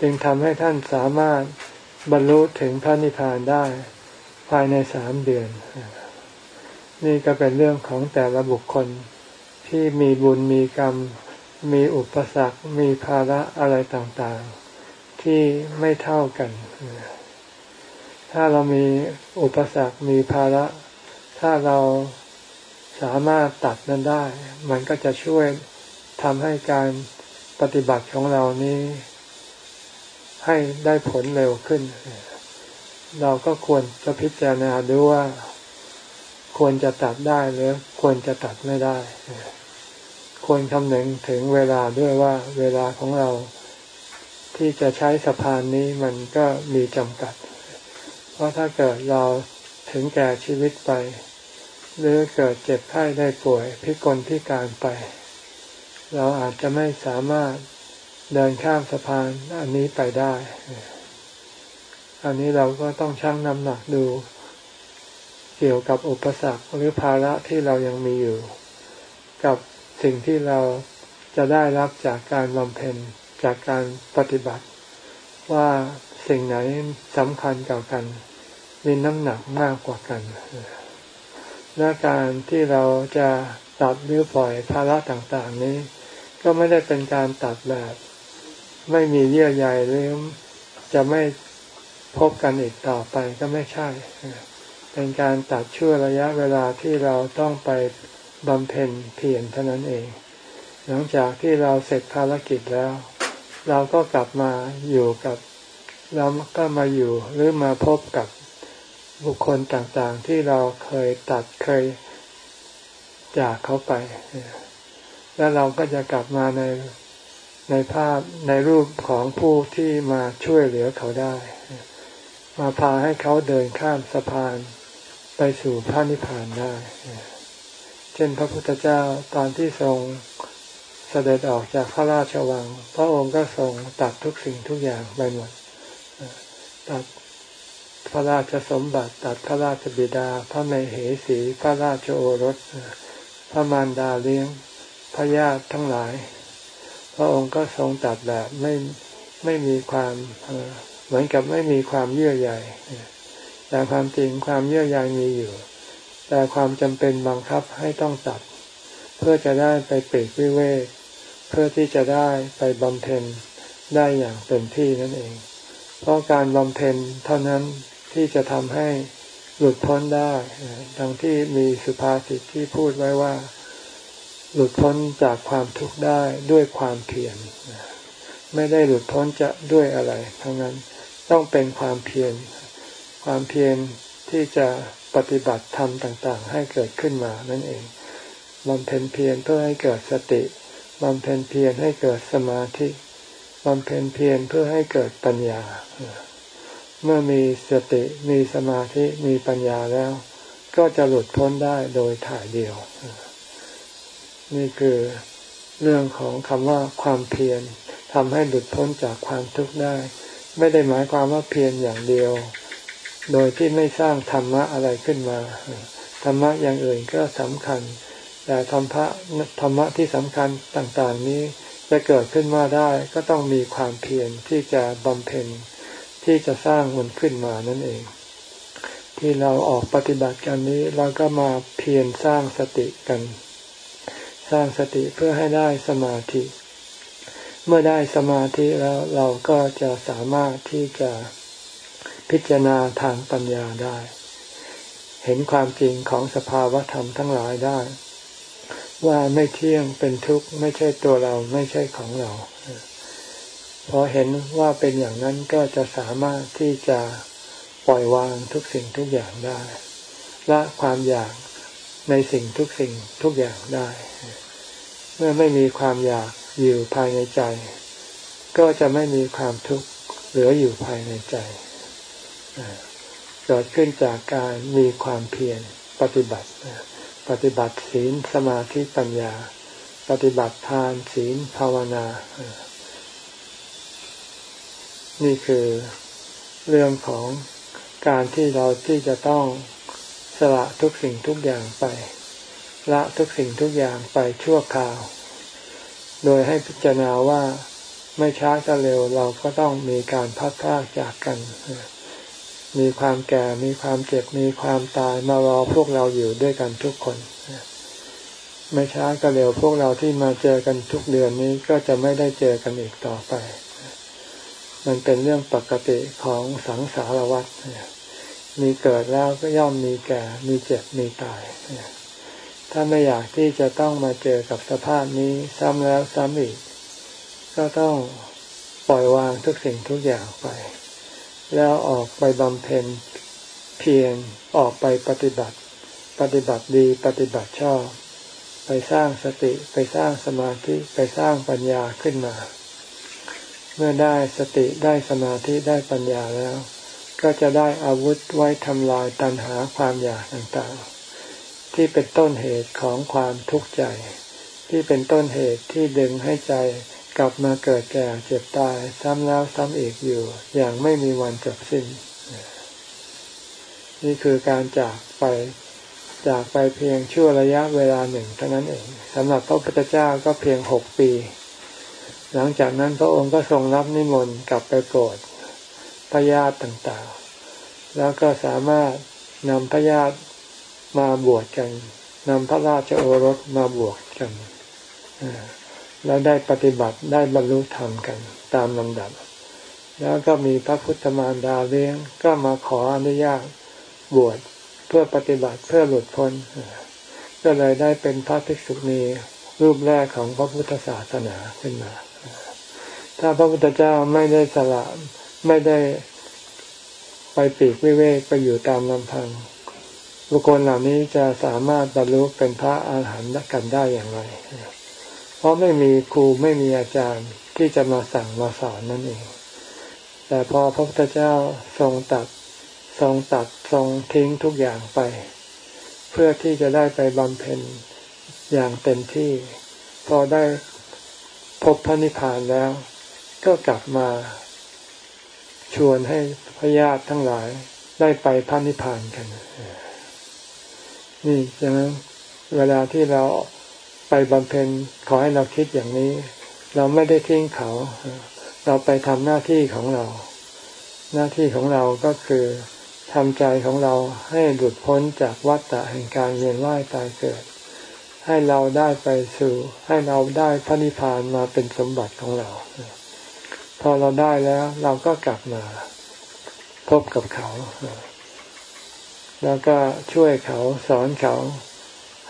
จึงทำให้ท่านสามารถบรรลุถึงพระนิพพานได้ภายในสามเดือน นี่ก็เป็นเรื่องของแต่ละบุคคลที่มีบุญมีกรรม มีอุปสรรค มีภาระอะไรต่างๆ ที่ไม่เท่ากัน ถ้าเรามีอุปสรรค มีภาระ ถ้าเราสามารถตัดนั้นได้ มันก็จะช่วยทำให้การปฏิบัติของเรานี้ ให้ได้ผลเร็วขึ้น เราก็ควรจะพิจารณาดูว่า ควรจะตัดได้หรือควรจะตัดไม่ได้ ควรคำนึงถึงเวลาด้วยว่าเวลาของเราที่จะใช้สะพานนี้มันก็มีจำกัด เพราะถ้าเกิดเราถึงแก่ชีวิตไป หรือเกิดเจ็บไข้ได้ป่วยพิกลพิการไป เราอาจจะไม่สามารถเดินข้ามสะพานอันนี้ไปได้ อันนี้เราก็ต้องชั่งน้ำหนักดู เกี่ยวกับอุปสรรคหรือภาระที่เรายังมีอยู่ กับ สิ่งที่เราจะได้รับจากการบำเพ็ญจากการปฏิบัติ ว่าสิ่งไหนสำคัญกว่ากัน มีน้ำหนักมากกว่ากันและการที่เราจะตัดหรือปล่อยภาระต่างๆนี้ ก็ไม่ได้เป็นการตัดแบบ ไม่มีเยื่อใยหรือจะไม่พบกันอีกต่อไปก็ไม่ใช่ เป็นการตัดช่วระยะเวลาที่เราต้องไป บำเพ็ญเพียรเท่านั้นเอง หลังจากที่เราเสร็จภารกิจแล้ว เราก็กลับมาอยู่กับเราก็มาอยู่หรือมาพบกับบุคคลต่างๆ ที่เราเคยตัดเคยจากเขาไป แล้วเราก็จะกลับมาในในภาพในรูปของผู้ที่มาช่วยเหลือเขาได้ มาพาให้เขาเดินข้ามสะพานไปสู่พระนิพพานได้ ช่นพระพุทธเจ้าตอนที่ทรงเสด็จออกจากพระราชวัง พระองค์ก็ทรงตัดทุกสิ่งทุกอย่างไปหมดตัดพระราชสมบัติ ตัดพระราชบิดา พระมเหสี พระราชโอรส พระมารดาเลี้ยง พระญาติทั้งหลาย พระองค์ก็ทรงตัดแบบไม่ไม่มีความเหมือนกับไม่มีความเยื่อใยแต่ความจริงความเยื่อใยมีอยู่ แต่ความจำเป็นบังคับให้ต้องตัด เพื่อจะได้ไปปีกวิเวกเพื่อที่จะได้ไปบำเพ็ญได้อย่างเต็มที่นั่นเอง เพราะการบำเพ็ญเท่านั้นที่จะทำให้หลุดพ้นได้ ดังที่มีสุภาษิตที่พูดไว้ว่า หลุดพ้นจากความทุกข์ได้ด้วยความเพียร ไม่ได้หลุดพ้นจะด้วยอะไรทั้งนั้น ต้องเป็นความเพียร ความเพียรที่จะ ปฏิบัติธรรมต่างๆ ให้เกิดขึ้นมานั่นเองบำเพ็ญเพียรเพื่อให้เกิดสติบำเพ็ญเพียรให้เกิดสมาธิบำเพ็ญเพียรเพื่อให้เกิดปัญญา เมื่อมีสติมีสมาธิมีปัญญาแล้ว ก็จะหลุดพ้นได้โดยถ่ายเดียว นี่คือเรื่องของคำว่าความเพียรทำให้หลุดพ้นจากความทุกข์ได้ ไม่ได้หมายความว่าเพียรอย่างเดียว โดยที่ไม่สร้างธรรมะอะไรขึ้นมา ธรรมะอย่างอื่นก็สำคัญ แต่ธรรมะธรรมะที่สำคัญต่างๆนี้จะเกิดขึ้นมาได้ก็ต้องมีความเพียรที่จะบำเพ็ญที่จะสร้างมันขึ้นมานั่นเอง ที่เราออกปฏิบัติกันนี้เราก็มาเพียรสร้างสติกัน สร้างสติเพื่อให้ได้สมาธิ เมื่อได้สมาธิแล้วเราก็จะสามารถที่จะ พิจารณาทางปัญญาได้ เห็นความจริงของสภาวธรรมทั้งหลายได้ ว่าไม่เที่ยงเป็นทุกข์ไม่ใช่ตัวเราไม่ใช่ของเราพอเห็นว่าเป็นอย่างนั้นก็จะสามารถที่จะปล่อยวางทุกสิ่งทุกอย่างได้ละความอยากในสิ่งทุกสิ่งทุกอย่างได้ เมื่อไม่มีความอยากอยู่ภายในใจ ก็จะไม่มีความทุกข์เหลืออยู่ภายในใจ เกิดขึ้นจากการมีความเพียรปฏิบัติ ปฏิบัติศีลสมาธิปัญญา ปฏิบัติทานศีลภาวนา นี่คือเรื่องของการที่เราที่จะต้องสละทุกสิ่งทุกอย่างไป ละทุกสิ่งทุกอย่างไปชั่วคราว โดยให้พิจารณาว่าไม่ช้าก็เร็วเราก็ต้องมีการพัดพากจากกัน มีความแก่ มีความเจ็บ มีความตายมารอพวกเราอยู่ด้วยกันทุกคน ไม่ช้าก็เร็วพวกเราที่มาเจอกันทุกเดือนนี้ก็จะไม่ได้เจอกันอีกต่อไป มันเป็นเรื่องปกติของสังสารวัฏมีเกิดแล้วก็ย่อมมีแก่ มีเจ็บ มีตาย ถ้าไม่อยากที่จะต้องมาเจอกับสภาพนี้ซ้ำแล้วซ้ำอีก ก็ต้องปล่อยวางทุกสิ่งทุกอย่างไป แล้วออกไปบำเพ็ญเพียรออกไปปฏิบัติ ปฏิบัติดีปฏิบัติชอบ ไปสร้างสติไปสร้างสมาธิไปสร้างปัญญาขึ้นมา เมื่อได้สติได้สมาธิได้ปัญญาแล้ว ก็จะได้อาวุธไว้ทำลายตัณหาความอยากต่างๆ ที่เป็นต้นเหตุของความทุกข์ใจ ที่เป็นต้นเหตุที่ดึงให้ใจ กลับมาเกิดแก่เจ็บตายซ้ำแล้วซ้ำอีกอยู่ อย่างไม่มีวันจบสิ้น นี่คือการจากไปจากไปเพียงชั่วระยะเวลาหนึ่งเท่านั้นเองสำหรับพระพุทธเจ้าก็เพียงหกปี หลังจากนั้นพระองค์ก็ทรงรับนิมนต์กลับไปโปรดพระญาติต่างๆ แล้วก็สามารถนำพระญาติมาบวชกันนำพระราชโอรสมาบวชกัน แล้วได้ปฏิบัติได้บรรลุธรรมกันตามลำดับ แล้วก็มีพระพุทธมารดาเลี้ยงก็มาขออนุญาตบวชเพื่อปฏิบัติเพื่อหลุดพ้น ก็เลยได้เป็นพระภิกษุณีรูปแรกของพระพุทธศาสนาขึ้นมา ถ้าพระพุทธเจ้าไม่ได้สละไม่ได้ไปปีกวิเวกไปอยู่ตามลำพัง บุคคลเหล่านี้จะสามารถบรรลุเป็นพระอาหารหันต์กันได้อย่างไร เพราะไม่มีครูไม่มีอาจารย์ที่จะมาสั่งมาสอนนั่นเอง แต่พอพระพุทธเจ้าทรงตัดทรงตัดทรงทิ้งทุกอย่างไป เพื่อที่จะได้ไปบำเพ็ญอย่างเต็มที่ พอได้พบพระนิพพานแล้ว ก็กลับมา ชวนให้พญาติทั้งหลายได้ไปพระนิพพานกัน นี่ฉะนั้นเวลาที่เรา ไปบำเพ็ญขอให้เราคิดอย่างนี้ เราไม่ได้ทิ้งเขา เราไปทำหน้าที่ของเรา หน้าที่ของเราก็คือทำใจของเราให้หลุดพ้นจากวัฏฏะแห่งการเวียนว่ายตายเกิด ให้เราได้ไปสู่ ให้เราได้พระนิพพานมาเป็นสมบัติของเรา พอเราได้แล้วเราก็กลับมาพบกับเขา แล้วก็ช่วยเขาสอนเขา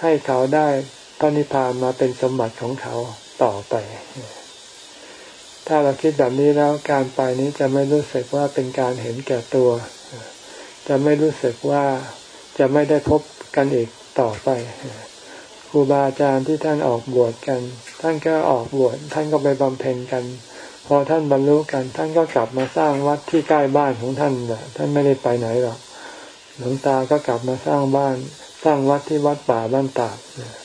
ให้เขาได้ พระนิพพานมาเป็นสมบัติของเขาต่อไป ถ้าเราคิดแบบนี้แล้วการไปนี้จะไม่รู้สึกว่าเป็นการเห็นแก่ตัว จะไม่รู้สึกว่าจะไม่ได้พบกันอีกต่อไปครูบาอาจารย์ที่ท่านออกบวชกัน ท่านก็ออกบวชท่านก็ไปบำเพ็ญกัน พอท่านบรรลุกัน ท่านก็กลับมาสร้างวัดที่ใกล้บ้านของท่านแหละท่านไม่ได้ไปไหนหรอกหลวงตาก็กลับมาสร้างบ้าน สร้างวัดที่วัดป่าบ้านตากค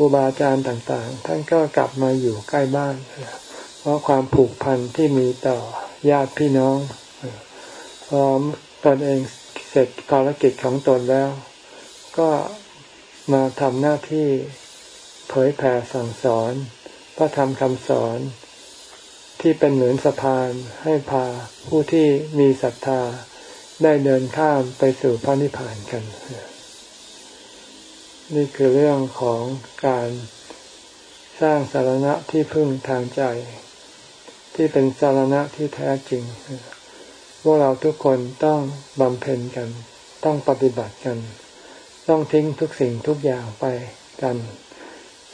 รูบาอาจารย์ต่างๆ ท่านก็กลับมาอยู่ใกล้บ้าน เพราะความผูกพันที่มีต่อญาติพี่น้องพอตนเองเสร็จภารกิจของตนแล้ว ก็มาทำหน้าที่เผยแผ่สั่งสอนพระธรรมคำสอน ที่เป็นเหมือนสะพานให้พาผู้ที่มีศรัทธาได้เดินข้ามไปสู่พระนิพพานกัน นี่คือเรื่องของการสร้างสารณะที่พึ่งทางใจ ที่เป็นสารณะที่แท้จริง พวกเราทุกคนต้องบำเพ็ญกัน ต้องปฏิบัติกัน ต้องทิ้งทุกสิ่งทุกอย่างไปกัน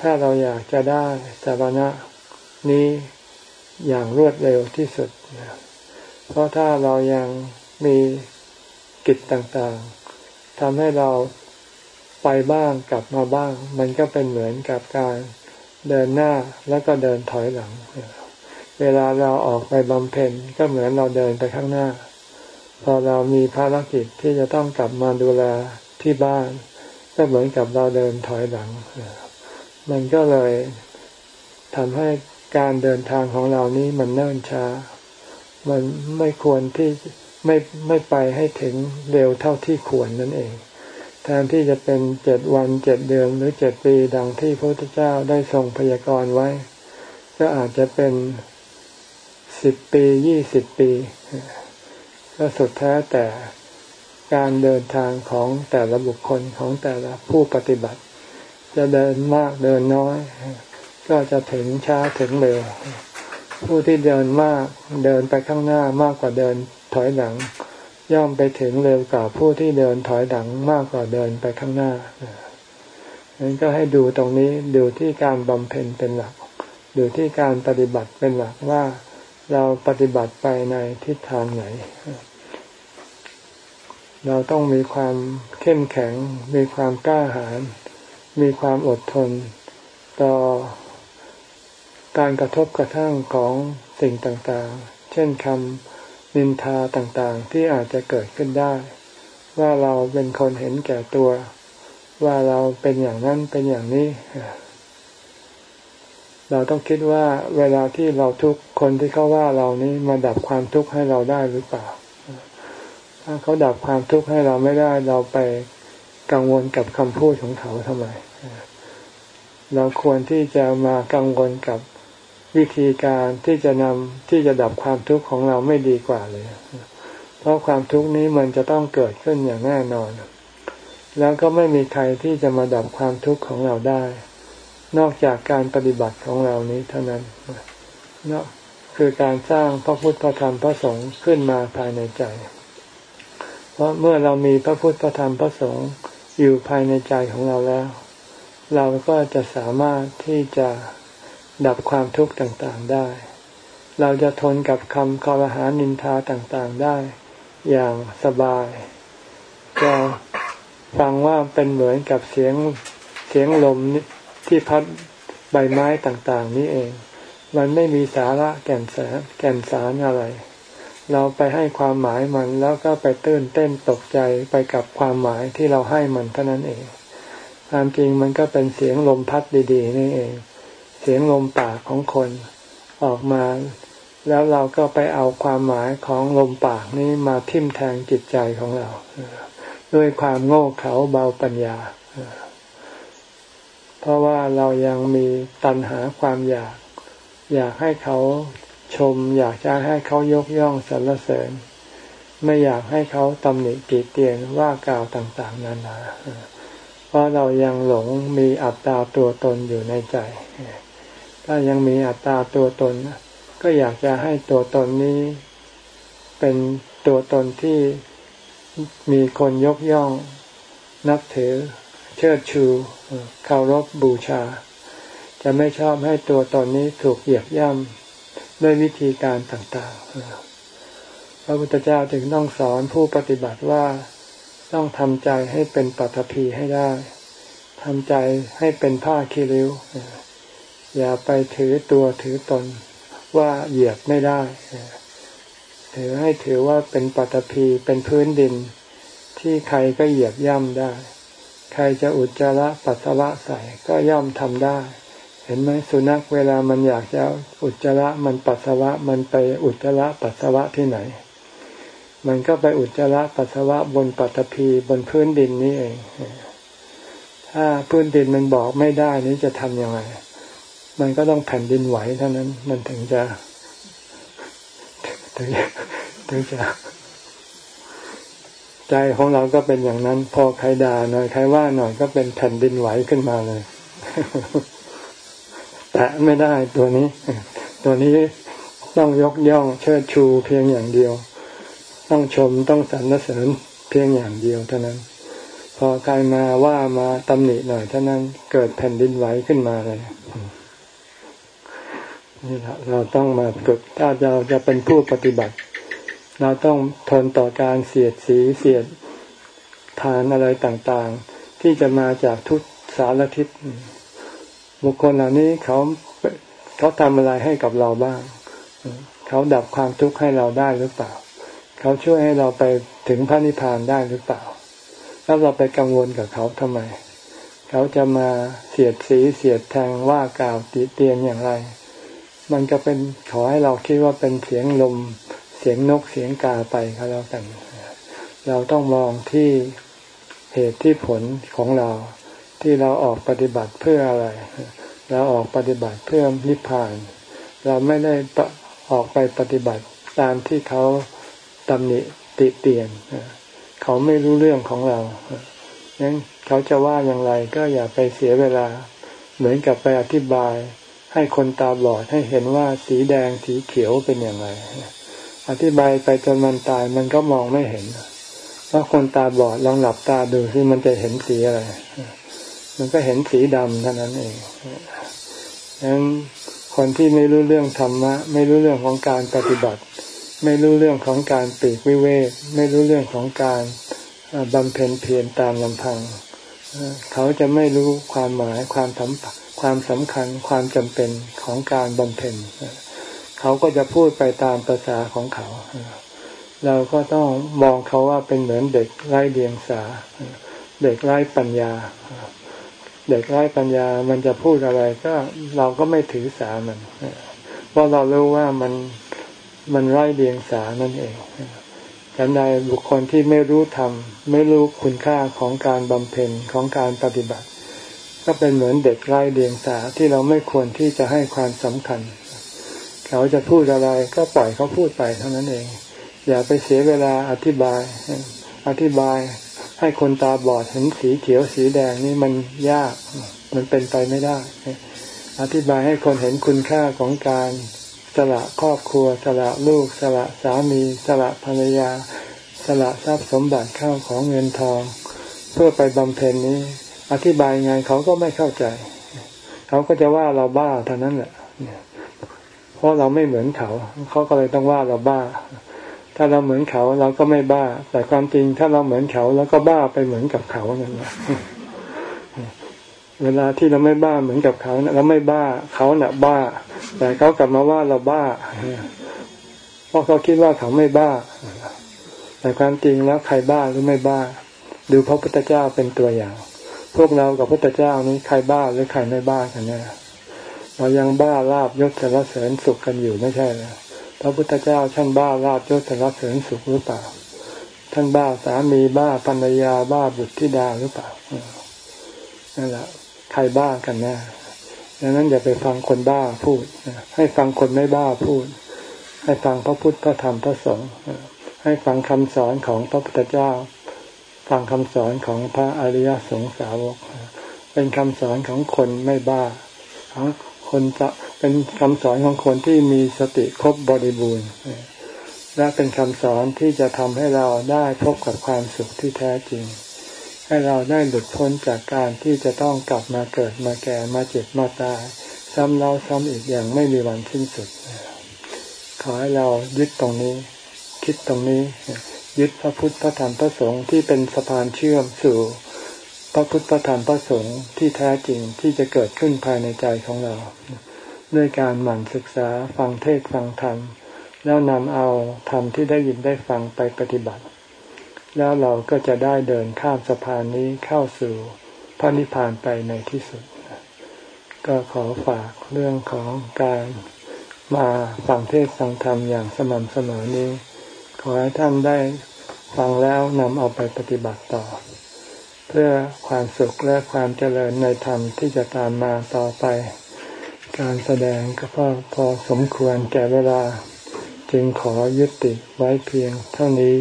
ถ้าเราอยากจะได้สารณะนี้อย่างรวดเร็วที่สุด เพราะถ้าเรายังมีกิจต่างๆทำให้เรา ไปบ้างกลับมาบ้าง มันก็เป็นเหมือนกับการเดินหน้าแล้วก็เดินถอยหลัง เวลาเราออกไปบำเพ็ญก็เหมือนเราเดินไปข้างหน้า พอเรามีภารกิจที่จะต้องกลับมาดูแลที่บ้าน ก็เหมือนกับเราเดินถอยหลัง มันก็เลยทำให้การเดินทางของเรานี้มันเนิ่นช้า มันไม่ควรที่ไม่ไม่ไปให้ถึงเร็วเท่าที่ควรนั่นเอง แทนที่จะเป็นเจ็ดวันเจ็ดเดือนหรือเจ็ดปีดังที่พระพุทธเจ้าได้ทรงพยากรณ์ไว้ ก็อาจจะเป็นสิบปียี่สิบปีก็สุดแท้แต่การเดินทางของแต่ละบุคคลของแต่ละผู้ปฏิบัติ จะเดินมากเดินน้อย ก็จะถึงช้าถึงเร็วผู้ที่เดินมากเดินไปข้างหน้ามากกว่าเดินถอยหลัง ย่อมไปถึงเร็วกว่าผู้ที่เดินถอยหลังมากกว่าเดินไปข้างหน้านั้นก็ให้ดูตรงนี้ดูที่การบำเพ็ญเป็นหลัก ดูที่การปฏิบัติเป็นหลักว่าเราปฏิบัติไปในทิศทางไหน เราต้องมีความเข้มแข็ง มีความกล้าหาญ มีความอดทน ต่อการกระทบกระทั่งของสิ่งต่างๆ เช่นคำ นินทาต่างๆที่อาจจะเกิดขึ้นได้ ว่าเราเป็นคนเห็นแก่ตัว ว่าเราเป็นอย่างนั้นเป็นอย่างนี้ เราต้องคิดว่าเวลาที่เราทุกคนที่เขาว่าเรานี้มาดับความทุกข์ให้เราได้หรือเปล่า ถ้าเขาดับความทุกข์ให้เราไม่ได้เราไปกังวลกับคำพูดของเขาทำไมเราควรที่จะมากังวลกับ วิธีการที่จะนำที่จะดับความทุกข์ของเราไม่ดีกว่าเลย เพราะความทุกข์นี้มันจะต้องเกิดขึ้นอย่างแน่นอน แล้วก็ไม่มีใครที่จะมาดับความทุกข์ของเราได้ นอกจากการปฏิบัติของเรานี้เท่านั้นเนาะคือการสร้างพระพุทธพระธรรมพระสงฆ์ขึ้นมาภายในใจ เพราะเมื่อเรามีพระพุทธพระธรรมพระสงฆ์อยู่ภายในใจของเราแล้ว เราก็จะสามารถที่จะ ดับความทุกข์ต่างๆได้ เราจะทนกับคำคอรหานินทาต่างๆได้ อย่างสบาย จะฟังว่าเป็นเหมือนกับเสียงเสียงลมที่พัดใบไม้ต่างๆ นี้เอง มันไม่มีสาระแก่นสารแก่นสารอะไร เราไปให้ความหมายมันแล้วก็ไปตื่นเต้นตกใจไปกับความหมายที่เราให้มันเท่านั้นเองความจริงมันก็เป็นเสียงลมพัดดี ๆ นี่เอง สียงลมปากของคนออกมา แล้วเราก็ไปเอาความหมายของลมปากนี้มาทิ่มแทงจิตใจของเรา ด้วยความโง่เขลาเบาปัญญา เพราะว่าเรายังมีตัณหาความอยาก อยากให้เขาชม อยากจะให้เขายกย่องสรรเสริญ ไม่อยากให้เขาตำหนิกีเตียนว่ากล่าวต่าง ๆ นานาเพราะเรายังหลงมีอัตตาตัวตนอยู่ในใจ ถ้ายังมีอัตตาตัวตน ก็อยากจะให้ตัวตนนี้ เป็นตัวตนที่มีคนยกย่อง นับถือ เชิดชูเคารพบูชา จะไม่ชอบให้ตัวตนนี้ถูกเหยียบย่ำด้วยวิธีการต่างๆ พระพุทธเจ้าจึงต้องสอนผู้ปฏิบัติว่าต้องทำใจให้เป็นปัตภีให้ได้ทำใจให้เป็นผ้าคีริ้ว อย่าไปถือตัวถือตนว่าเหยียบไม่ได้ ถือให้ถือว่าเป็นปัตภีเป็นพื้นดิน ที่ใครก็เหยียบย่ำได้ ใครจะอุจจาระปัสสาวะใส่ก็ย่อมทำได้ เห็นไหมสุนัขเวลามันอยากจะอุจจาระมันปัสสาวะมันไปอุจจาระปัสสาวะที่ไหน มันก็ไปอุจจาระปัสสาวะบนปัตภีบนพื้นดินนี้เอง ถ้าพื้นดินมันบอกไม่ได้นี้จะทำยังไง มันก็ต้องแผ่นดินไหวเท่านั้น มันถึงจะถึงถึงจะ ใจของเราก็เป็นอย่างนั้น พอใครด่าหน่อยใครว่าหน่อยก็เป็นแผ่นดินไหวขึ้นมาเลยแต่ไม่ได้ตัวนี้ ตัวนี้ต้องยกย่องเชิดชูเพียงอย่างเดียว ต้องชมต้องสรรเสริญเพียงอย่างเดียวเท่านั้น พอใครมาว่ามาตำหนิหน่อยเท่านั้น เกิดแผ่นดินไหวขึ้นมาเลย นี่แหละเราต้องมาฝึกถ้าเราจะเป็นผู้ปฏิบัติ เราต้องทนต่อการเสียดสีเสียดทานอะไรต่างๆ ที่จะมาจากทุกสารทิศบุคคลเหล่านี้เขาเขาทำอะไรให้กับเราบ้าง เขาดับความทุกข์ให้เราได้หรือเปล่า เขาช่วยให้เราไปถึงพระนิพพานได้หรือเปล่า แล้วเราไปกังวลกับเขาทำไม เขาจะมาเสียดสีเสียดแทงว่ากล่าวติเตียนอย่างไร มันก็เป็นขอให้เราคิดว่าเป็นเสียงลม เสียงนกเสียงกาไปก็แล้วกัน เราต้องมองที่เหตุที่ผลของเราที่เราออกปฏิบัติเพื่ออะไร เราออกปฏิบัติเพื่อนิพพาน เราไม่ได้ออกไปปฏิบัติตามที่เขาตำหนิติเตียน เขาไม่รู้เรื่องของเรางั้นเขาจะว่าอย่างไรก็อย่าไปเสียเวลา เหมือนกับไปอธิบาย ให้คนตาบอดให้เห็นว่าสีแดงสีเขียวเป็นอย่างไรอธิบายไปจนมันตายมันก็มองไม่เห็นเพราะคนตาบอดลองหลับตาดูที่มันจะเห็นสีอะไร มันก็เห็นสีดำเท่านั้นเองดังนั้นคนที่ไม่รู้เรื่องธรรมะ ไม่รู้เรื่องของการปฏิบัติ ไม่รู้เรื่องของการปีกวิเวกไม่รู้เรื่องของการบำเพ็ญเพียรตามลำพัง เขาจะไม่รู้ความหมายความสำ ความสำคัญความจำเป็นของการบำเพ็ญเขาก็จะพูดไปตามภาษาของเขา เราก็ต้องมองเขาว่าเป็นเหมือนเด็กไร้เดียงสา เด็กไร้ปัญญา เด็กไร้ปัญญามันจะพูดอะไรก็เราก็ไม่ถือสามันเพราะเรารู้ว่ามันมันไร้เดียงสานั่นเองฉันใดบุคคลที่ไม่รู้ธรรมไม่รู้คุณค่าของการบำเพ็ญของการปฏิบัติ ก็เป็นเหมือนเด็กไร้เดียงสาที่เราไม่ควรที่จะให้ความสำคัญ เขาจะพูดอะไรก็ปล่อยเขาพูดไปเท่านั้นเอง อย่าไปเสียเวลาอธิบาย อธิบายให้คนตาบอดเห็นสีเขียวสีแดงนี่มันยาก มันเป็นไปไม่ได้ อธิบายให้คนเห็นคุณค่าของการสละครอบครัว สละลูก สละสามี สละภรรยา สละทรัพย์สมบัติเข้าของเงินทอง เพื่อไปบำเพ็ญนี้ อธิบายไงเขาก็ไม่เข้าใจ เขาก็จะว่าเราบ้าเท่านั้นแหละเพราะเราไม่เหมือนเขา เขาก็เลยต้องว่าเราบ้า ถ้าเราเหมือนเขาเราก็ไม่บ้า แต่ความจริงถ้าเราเหมือนเขาแล้วก็บ้าไปเหมือนกับเขานั่นแหละเวลาที่เราไม่บ้าเหมือนกับเขาเราไม่บ้าเขาเน่ะบ้า แต่เขากลับมาว่าเราบ้าเพราะเขาคิดว่าเขาไม่บ้า แต่ความจริงแล้วใครบ้าหรือไม่บ้า ดูพระพุทธเจ้าเป็นตัวอย่าง พวกเรากับพระพุทธเจ้านี้ใครบ้าหรือใครไม่บ้ากันเนี่ยเรายังบ้าลาบยศสารเสริญสุขกันอยู่ไม่ใช่เหรอพระพุทธเจ้าท่านบ้าลาบยศสรรเสริญสุขหรือเปล่า ท่านบ้าสามีบ้าภรรยาบ้าบุตรธิดาหรือเปล่านั่นแหละใครบ้ากันแน่ดังนั้นอย่าไปฟังคนบ้าพูดให้ฟังคนไม่บ้าพูด ให้ฟังพระพุทธพระธรรมพระสงฆ์ให้ฟังคำสอนของพระพุทธเจ้า ฟังคำสอนของพระอริยสงสาวก เป็นคำสอนของคนไม่บ้าของคนจะเป็นคำสอนของคนที่มีสติครบบริบูรณ์และเป็นคำสอนที่จะทำให้เราได้พบกับความสุขที่แท้จริง ให้เราได้หลุดพ้นจากการที่จะต้องกลับมาเกิดมาแก่มาเจ็บมาตาย ซ้ำแล้วซ้ำอีกอย่างไม่มีวันสิ้นสุด ขอให้เรายึดตรงนี้ คิดตรงนี้ ยึดพระพุทธพระธรรมพระสงฆ์ที่เป็นสะพานเชื่อมสู่พระพุทธพระธรรมพระสงฆ์ที่แท้จริงที่จะเกิดขึ้นภายในใจของเรา ด้วยการหมั่นศึกษาฟังเทศฟังธรรม แล้วนำเอาธรรมที่ได้ยินได้ฟังไปปฏิบัติ แล้วเราก็จะได้เดินข้ามสะพานนี้เข้าสู่พระนิพพานไปในที่สุด ก็ขอฝากเรื่องของการมาฟังเทศฟังธรรมอย่างสม่ำเสมอนี้ อให้ท่านได้ฟังแล้วนำเอาไปปฏิบัติต่อ เพื่อความสุขและความเจริญในธรรมที่จะตามมาต่อไป การแสดงก็พอพอสมควรแก่เวลา จึงขอยุติไว้เพียงเท่านี้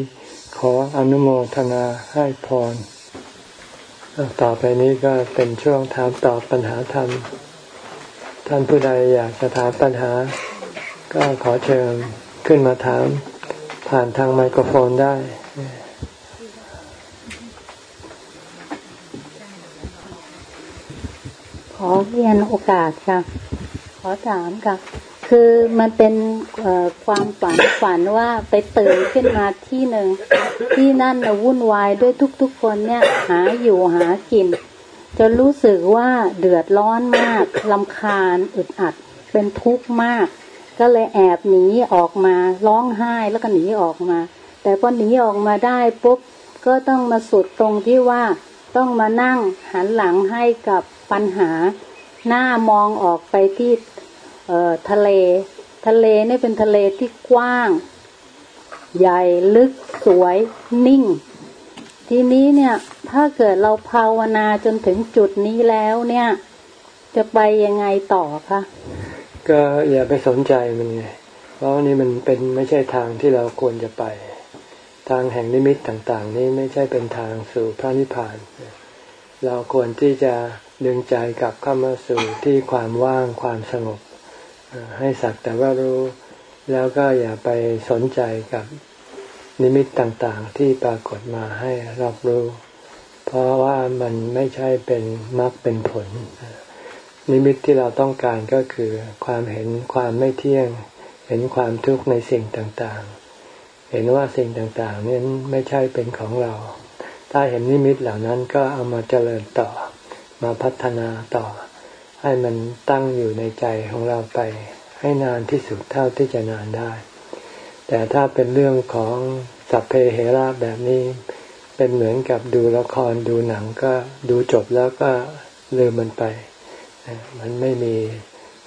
ขออนุโมทนาให้พร ต่อไปนี้ก็เป็นช่วงถามตอบปัญหาธรรม ท่านผู้ใดอยากจะถามปัญหา ก็ขอเชิญขึ้นมาถาม ผ่านทางไมโครโฟนได้ขอเรียนโอกาสค่ะ ขอถามค่ะ คือมันเป็นความฝันฝันว่าไปตื่นขึ้นมาที่หนึ่ง ที่นั่นวุ่นวายด้วยทุกๆคนเนี่ย หาอยู่หากิน จนรู้สึกว่าเดือดร้อนมากลำคาญอึดอัด เป็นทุกข์มาก ก็เลยแอบหนีออกมาร้องไห้แล้วก็หนีออกมา แต่พอหนีออกมาได้ปุ๊บก็ต้องมาสุดตรงที่ว่าต้องมานั่งหันหลังให้กับปัญหา หน้ามองออกไปที่ทะเล ทะเลนี่เป็นทะเลที่กว้าง ใหญ่ลึกสวยนิ่ง ทีนี้เนี่ยถ้าเกิดเราภาวนาจนถึงจุดนี้แล้วเนี่ย จะไปยังไงต่อคะ ก็อย่าไปสนใจมันไงเพราะนี่มันเป็นไม่ใช่ทางที่เราควรจะไป ทางแห่งนิมิตต่างๆ นี้ไม่ใช่เป็นทางสู่พระนิพพาน เราควรที่จะดึงใจกลับเข้ามาสู่ที่ความว่างความสงบ ให้สักแต่ว่ารู้ แล้วก็อย่าไปสนใจกับนิมิตต่างๆ ที่ปรากฏมาให้รับรู้ เพราะว่ามันไม่ใช่เป็นมรรคเป็นผล นิมิตที่เราต้องการก็คือ ความเห็นความไม่เที่ยง เห็นความทุกข์ในสิ่งต่างๆ เห็นว่าสิ่งต่างๆนี้ไม่ใช่เป็นของเรา ถ้าเห็นนิมิตเหล่านั้นก็เอามาเจริญต่อ มาพัฒนาต่อ ให้มันตั้งอยู่ในใจของเราไป ให้นานที่สุดเท่าที่จะนานได้ แต่ถ้าเป็นเรื่องของสัพเพเหระแบบนี้ เป็นเหมือนกับดูละครดูหนังก็ดูจบแล้วก็ลืมมันไป มันไม่มี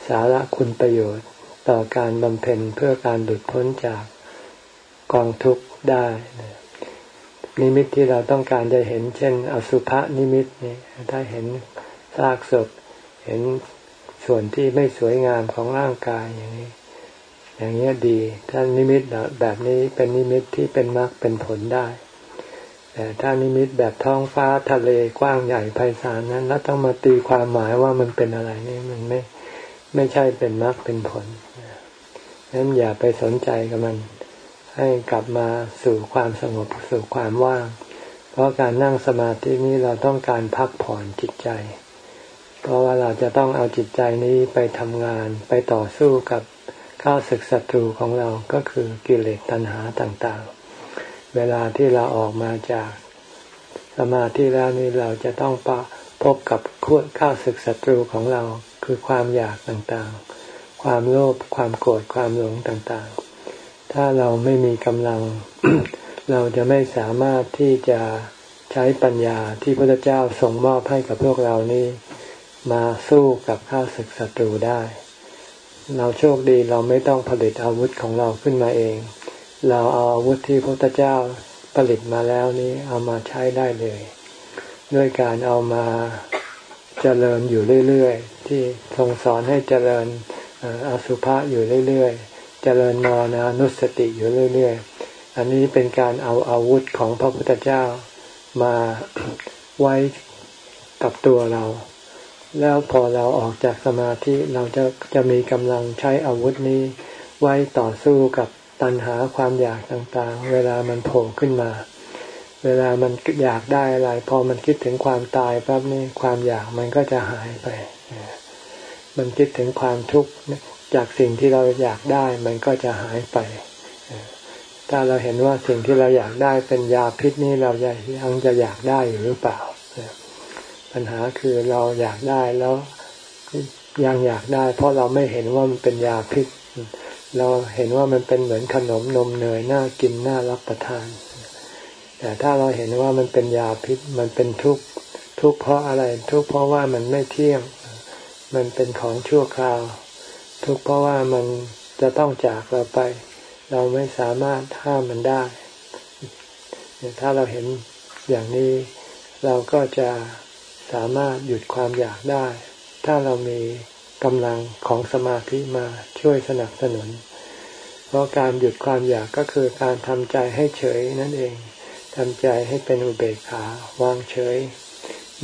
สาระคุณประโยชน์ต่อการบำเพ็ญเพื่อการหลุดพ้นจากกองทุกข์ได้นิมิตที่เราต้องการจะเห็น เช่น อสุภะนิมิตนี่ถ้าเห็นซากศพ เห็นส่วนที่ไม่สวยงามของร่างกายอย่างนี้ อย่างนี้ดี ถ้านิมิตแบบนี้เป็นนิมิตที่เป็นมรรคเป็นผลได้ แต่ถ้านิมิตแบบท้องฟ้าทะเลกว้างใหญ่ไพศาลนั้น แล้วต้องมาตีความหมายว่ามันเป็นอะไรนี่มันไม่ไม่ใช่เป็นมรรคเป็นผลนั้นอย่าไปสนใจกับมัน ให้กลับมาสู่ความสงบสู่ความว่าง เพราะการนั่งสมาธินี้เราต้องการพักผ่อนจิตใจ เพราะว่าเราจะต้องเอาจิตใจนี้ไปทำงานไปต่อสู้กับข้าศึกศัตรูของเราก็คือกิเลสตัณหาต่างๆ เวลาที่เราออกมาจากสมาธิแล้วนี้เราจะต้องปะพบกับขั้วข้าศึกศัตรูของเราคือความอยากต่างๆ ความโลภความโกรธความหลงต่างๆ ถ้าเราไม่มีกำลัง เราจะไม่สามารถที่จะใช้ปัญญาที่พระเจ้าทรงมอบให้กับพวกเรานี้ มาสู้กับข้าศึกศัตรูได้ เราโชคดีเราไม่ต้องผลิตอาวุธของเราขึ้นมาเอง เราเอาอาวุธที่พระพุทธเจ้าผลิตมาแล้วนี้เอามาใช้ได้เลย ด้วยการเอามาเจริญอยู่เรื่อยๆ ที่ทรงสอนให้เจริญอสุภะอยู่เรื่อยๆ เจริญนอนานุสติอยู่เรื่อยๆ อันนี้เป็นการเอาอาวุธของพระพุทธเจ้ามาไว้กับตัวเรา แล้วพอเราออกจากสมาธิเราจะจะมีกำลังใช้อาวุธนี้ไว้ต่อสู้กับ ตัณหาความอยากต่างๆ เวลามันโผล่ขึ้นมา เวลามันอยากได้อะไร พอมันคิดถึงความตายปั๊บนี่ความอยากมันก็จะหายไป มันคิดถึงความทุกข์จากสิ่งที่เราอยากได้มันก็จะหายไป ถ้าเราเห็นว่าสิ่งที่เราอยากได้เป็นยาพิษนี่เรายังจะอยากได้อยู่หรือเปล่า ปัญหาคือเราอยากได้แล้วยังอยากได้ เพราะเราไม่เห็นว่ามันเป็นยาพิษ เราเห็นว่ามันเป็นเหมือนขนมนมเนยน่ากินน่ารับประทาน แต่ถ้าเราเห็นว่ามันเป็นยาพิษมันเป็นทุกข์ทุกข์เพราะอะไร ทุกข์เพราะว่ามันไม่เที่ยง มันเป็นของชั่วคราว ทุกข์เพราะว่ามันจะต้องจากเราไป เราไม่สามารถห้ามมันได้ ถ้าเราเห็นอย่างนี้ เราก็จะสามารถหยุดความอยากได้ ถ้าเรามี กำลังของสมาธิมาช่วยสนับสนุน เพราะการหยุดความอยากก็คือการทำใจให้เฉยนั่นเองทำใจให้เป็นอุเบกขาวางเฉย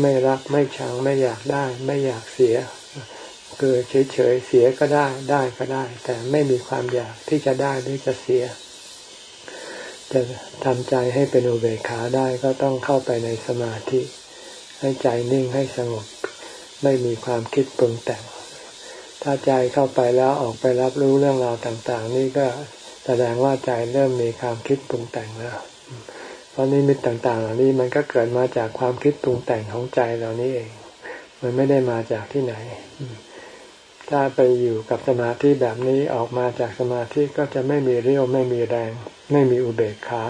ไม่รักไม่ชังไม่อยากได้ ไม่อยากเสียคือเฉยเฉยเสียก็ได้ได้ก็ได้ แต่ไม่มีความอยากที่จะได้หรือจะเสียจะทำใจให้เป็นอุเบกขาได้ก็ต้องเข้าไปในสมาธิ ให้ใจนิ่งให้สงบ ไม่มีความคิดปรุงแต่ง ถ้าใจเข้าไปแล้วออกไปรับรู้เรื่องราวต่าง ๆ นี่ก็แสดงว่าใจเริ่มมีความคิดปรุงแต่งแล้วเพราะนิมิตต่าง ๆ เหล่านี้มันก็เกิดมาจากความคิดปรุงแต่งของใจเรานี่เอง มันไม่ได้มาจากที่ไหน ถ้าไปอยู่กับสมาธิแบบนี้ออกมาจากสมาธิก็จะไม่มีเรี่ยวไม่มีแรง ไม่มีอุเบกขา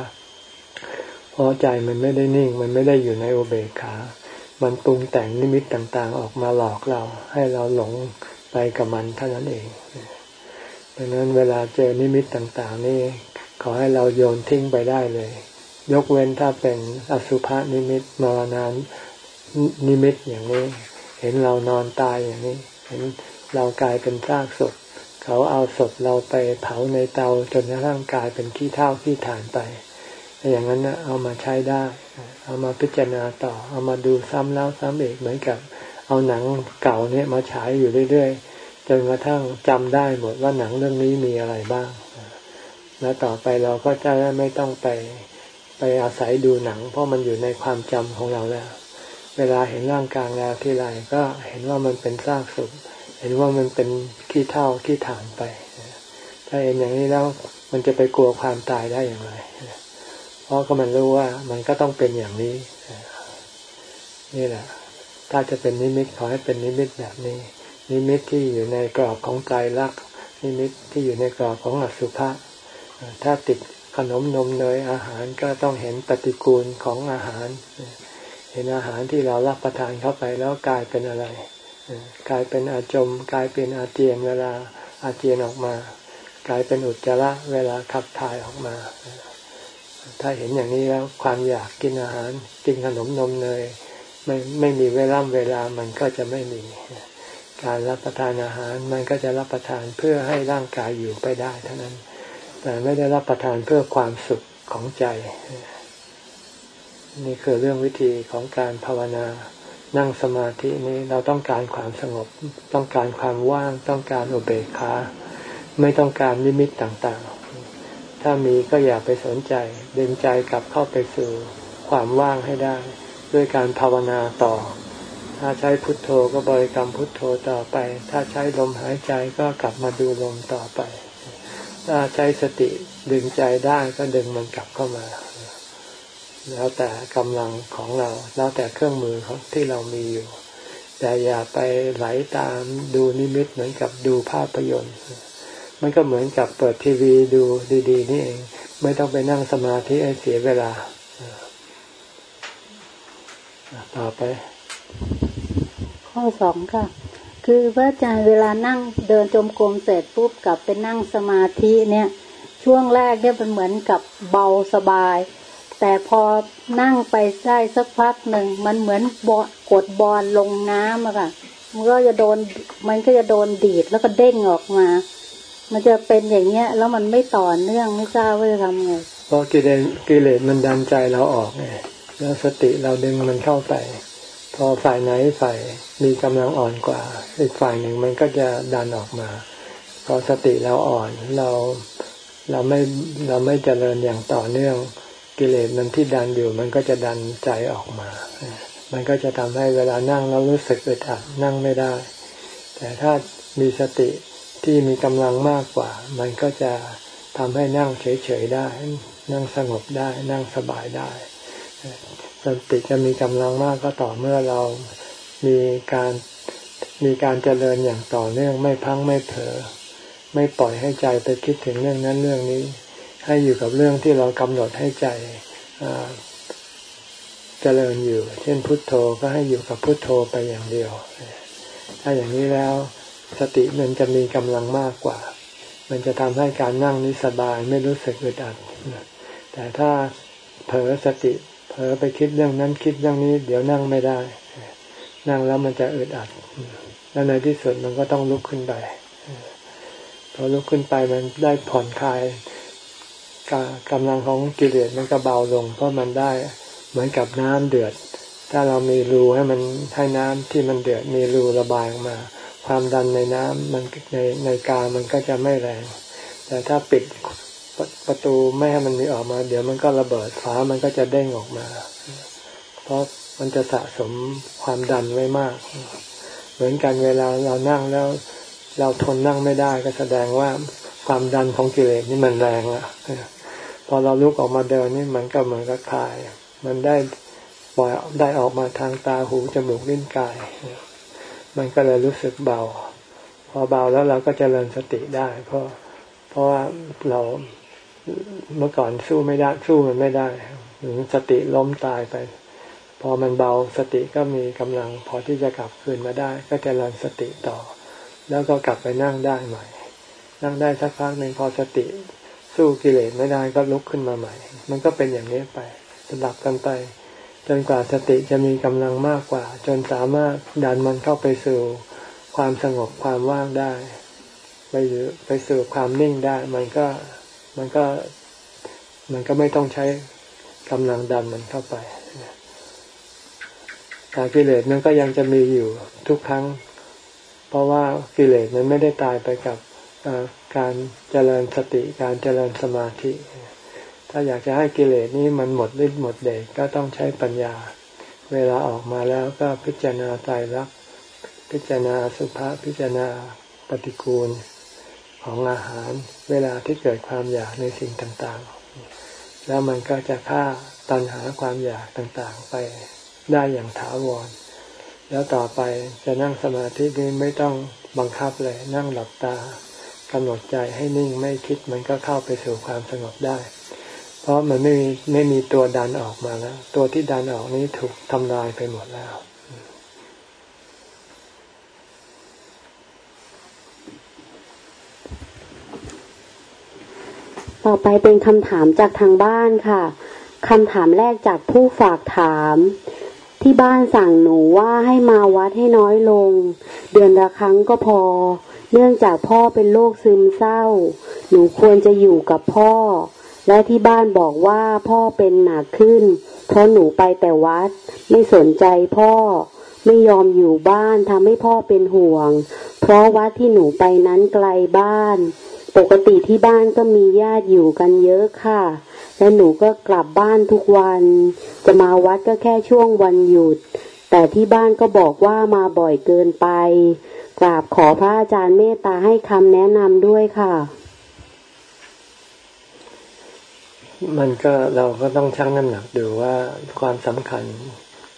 เพราะใจมันไม่ได้นิ่ง มันไม่ได้อยู่ในอุเบกขา มันปรุงแต่งนิมิตต่างๆ ออกมาหลอกเรา ให้เราหลง ไปกับมันเท่านั้นเองดังนั้นเวลาเจอนิมิตต่างๆ นี่ขอให้เราโยนทิ้งไปได้เลย ยกเว้นถ้าเป็นอสุภนิมิตมรณานนิมิตอย่างนี้ เห็นเรานอนตายอย่างนี้ เห็นเรากลายเป็นซากศพเขาเอาศพเราไปเผาในเตาจนกระทั่งกลายเป็นขี้เท่าขี้ฐานไป อย่างนั้นนะเอามาใช้ได้ เอามาพิจารณาต่อ เอามาดูซ้ำแล้วซ้ำอีกเหมือนกับ เอาหนังเก่าเนี่ยมาฉายอยู่เรื่อยๆจนกระทั่งจำได้หมดว่าหนังเรื่องนี้มีอะไรบ้าง แล้วต่อไปเราก็จะไม่ต้องไปไปอาศัยดูหนัง เพราะมันอยู่ในความจำของเราแล้ว เวลาเห็นร่างกายแล้วที่ไรก็เห็นว่ามันเป็นซากศพเห็นว่ามันเป็นขี้เท่าขี้ฐานไป ถ้าเห็นอย่างนี้แล้วมันจะไปกลัวความตายได้อย่างไรเพราะก็มันรู้ว่ามันก็ต้องเป็นอย่างนี้นี่แหละ ถ้าจะเป็นนิมิตขอให้เป็นนิมิตแบบนี้ นิมิตที่อยู่ในกรอบของใจรักนิมิตที่อยู่ในกรอบของอสุภะถ้าติดขนมนมเนยอาหารก็ต้องเห็นปฏิกูลของอาหาร เห็นอาหารที่เรารับประทานเข้าไปแล้วกลายเป็นอะไรกลายเป็นอาจมกลายเป็นอาเจียนเวลาอาเจียนออกมา กลายเป็นอุจจาระเวลาขับถ่ายออกมา ถ้าเห็นอย่างนี้แล้วความอยากกินอาหาร กินขนมนมเนย ไม่ไม่มีเวลาเวลามันก็จะไม่มี การรับประทานอาหารมันก็จะรับประทานเพื่อให้ร่างกายอยู่ไปได้เท่านั้น แต่ไม่ได้รับประทานเพื่อความสุขของใจ นี่คือเรื่องวิธีของการภาวนานั่งสมาธินี้เราต้องการความสงบ ต้องการความว่าง ต้องการอุเบกขาไม่ต้องการนิมิตต่างๆ ถ้ามีก็อย่าไปสนใจ ดึงใจกลับเข้าไปสู่ความว่างให้ได้ ด้วยการภาวนาต่อ ถ้าใช้พุทโธก็บริกรรมพุทโธต่อไป ถ้าใช้ลมหายใจก็กลับมาดูลมต่อไป ถ้าใช้สติดึงใจได้ก็ดึงมันกลับเข้ามา แล้วแต่กำลังของเรา แล้วแต่เครื่องมือของที่เรามีอยู่ แต่อย่าไปไหลตามดูนิมิตเหมือนกับดูภาพยนตร์มันก็เหมือนกับเปิดทีวีดูดี ๆ นี่เอง ไม่ต้องไปนั่งสมาธิให้เสียเวลา ต่อไป ข้อสองค่ะ คือพระอาจารย์เวลานั่งเดินจมกรมเสร็จปุ๊บกลับไปนั่งสมาธิเนี่ย ช่วงแรกเนี่ยเป็นเหมือนกับเบาสบาย แต่พอนั่งไปได้สักพักหนึ่งมันเหมือนบกดบอลลงน้ำอะค่ะมันก็จะโดนมันก็จะโดนดีดแล้วก็เด้งออกมา มันจะเป็นอย่างเงี้ย แล้วมันไม่ต่อเนื่องไม่ทราบว่าจะทำไงเพราะกิเลสกิเลสมันดันใจเราออกไง แล้วสติเราดึงมันเข้าไป พอฝ่ายไหนฝ่ายมีกำลังอ่อนกว่า อีกฝ่ายหนึ่งมันก็จะดันออกมาพอสติเราอ่อนเราเราไม่เราไม่เจริญอย่างต่อเนื่องกิเลสมันที่ดันอยู่ มันก็จะดันใจออกมา มันก็จะทำให้เวลานั่งเรารู้สึกอึดอัดนั่งไม่ได้ แต่ถ้ามีสติที่มีกำลังมากกว่า มันก็จะทำให้นั่งเฉยๆได้ นั่งสงบได้ นั่งสบายได้ สติจะมีกำลังมากก็ต่อเมื่อเรามีการมีการเจริญอย่างต่อเนื่องไม่พังไม่เผลอไม่ปล่อยให้ใจไปคิดถึงเรื่องนั้นเรื่องนี้ ให้อยู่กับเรื่องที่เรากำหนดให้ใจเจริญอยู่ เช่นพุทโธก็ให้อยู่กับพุทโธไปอย่างเดียว ถ้าอย่างนี้แล้วสติมันจะมีกำลังมากกว่า มันจะทำให้การนั่งนี้สบายไม่รู้สึกอึดอัดแต่ถ้าเผลอสติ เผลอไปคิดเรื่องนั้นคิดเรื่องนี้ เดี๋ยวนั่งไม่ได้ นั่งแล้วมันจะอึดอัดแล้วในที่สุดมันก็ต้องลุกขึ้นไปพอลุกขึ้นไปมันได้ผ่อนคลายกำลังของกิเลสมันก็เบาลงเพราะมันได้เหมือนกับน้ำเดือด ถ้าเรามีรูให้มันให้น้ำที่มันเดือดมีรูระบายออกมา ความดันในน้ำมันในในกามันก็จะไม่แรง แต่ถ้าปิด ประตูไม่ให้มันมีออกมา เดี๋ยวมันก็ระเบิดฝามันก็จะเด้งออกมา เพราะมันจะสะสมความดันไว้มาก เหมือนกันเวลาเรานั่งแล้ว เราทนนั่งไม่ได้ก็แสดงว่าความดันของกิเลสนี่มันแรงอะพอเราลุกออกมาเดินนี่มันก็เหมือนกับคลาย มันได้ปล่อยได้ออกมาทางตาหูจมูกลิ้นกาย มันก็เลยรู้สึกเบา พอเบาแล้วเราก็จเจริญสติได้ เพราะเพราะว่าเรา เมื่อก่อนสู้ไม่ได้สู้มันไม่ได้หรือสติล้มตายไป พอมันเบาสติก็มีกำลัง พอที่จะกลับคืนมาได้ ก็จเจริญสติต่อ แล้วก็กลับไปนั่งได้ใหม่ นั่งได้สักพักหนึ่งพอสติ สู้กิเลสไม่ได้ก็ลุกขึ้นมาใหม่ มันก็เป็นอย่างนี้ไปสลับกันไป จนกว่าสติจะมีกำลังมากกว่า จนสามารถดันมันเข้าไปสู่ความสงบความว่างได้ ไปไปสู่ความนิ่งได้มันก็ มันก็มันก็ไม่ต้องใช้กำลังดันมันเข้าไปแต่กิเลสมันก็ยังจะมีอยู่ทุกครั้ง เพราะว่ากิเลสมันไม่ได้ตายไปกับการเจริญสติการเจริญสมาธิ ถ้าอยากจะให้กิเลสนี้มันหมดฤทธิ์หมดเดชก็ต้องใช้ปัญญา เวลาออกมาแล้วก็พิจารณาใจรักพิจารณาสุภาพิจารณาปฏิกูล ของอาหารเวลาที่เกิดความอยากในสิ่งต่างๆ แล้วมันก็จะฆ่าตัณหาความอยากต่างๆ ไปได้อย่างถาวร แล้วต่อไปจะนั่งสมาธินี้ไม่ต้องบังคับเลยนั่งหลับตากำหนดใจให้นิ่งไม่คิดมันก็เข้าไปสู่ความสงบได้ เพราะมันไม่มีไม่มีตัวดันออกมาแล้ว ตัวที่ดันออกนี้ถูกทำลายไปหมดแล้ว ต่อไปเป็นคำถามจากทางบ้านค่ะคำถามแรกจากผู้ฝากถาม ที่บ้านสั่งหนูว่าให้มาวัดให้น้อยลง เดือนละครั้งก็พอ เนื่องจากพ่อเป็นโรคซึมเศร้า หนูควรจะอยู่กับพ่อ และที่บ้านบอกว่าพ่อเป็นหนักขึ้น เพราะหนูไปแต่วัด ไม่สนใจพ่อ ไม่ยอมอยู่บ้านทำให้พ่อเป็นห่วง เพราะวัดที่หนูไปนั้นไกลบ้าน ปกติที่บ้านก็มีญาติอยู่กันเยอะค่ะ และหนูก็กลับบ้านทุกวัน จะมาวัดก็แค่ช่วงวันหยุด แต่ที่บ้านก็บอกว่ามาบ่อยเกินไป กราบขอพระอาจารย์เมตตาให้คำแนะนำด้วยค่ะ มันก็เราก็ต้องชั่งน้ำหนักดูว่าความสำคัญ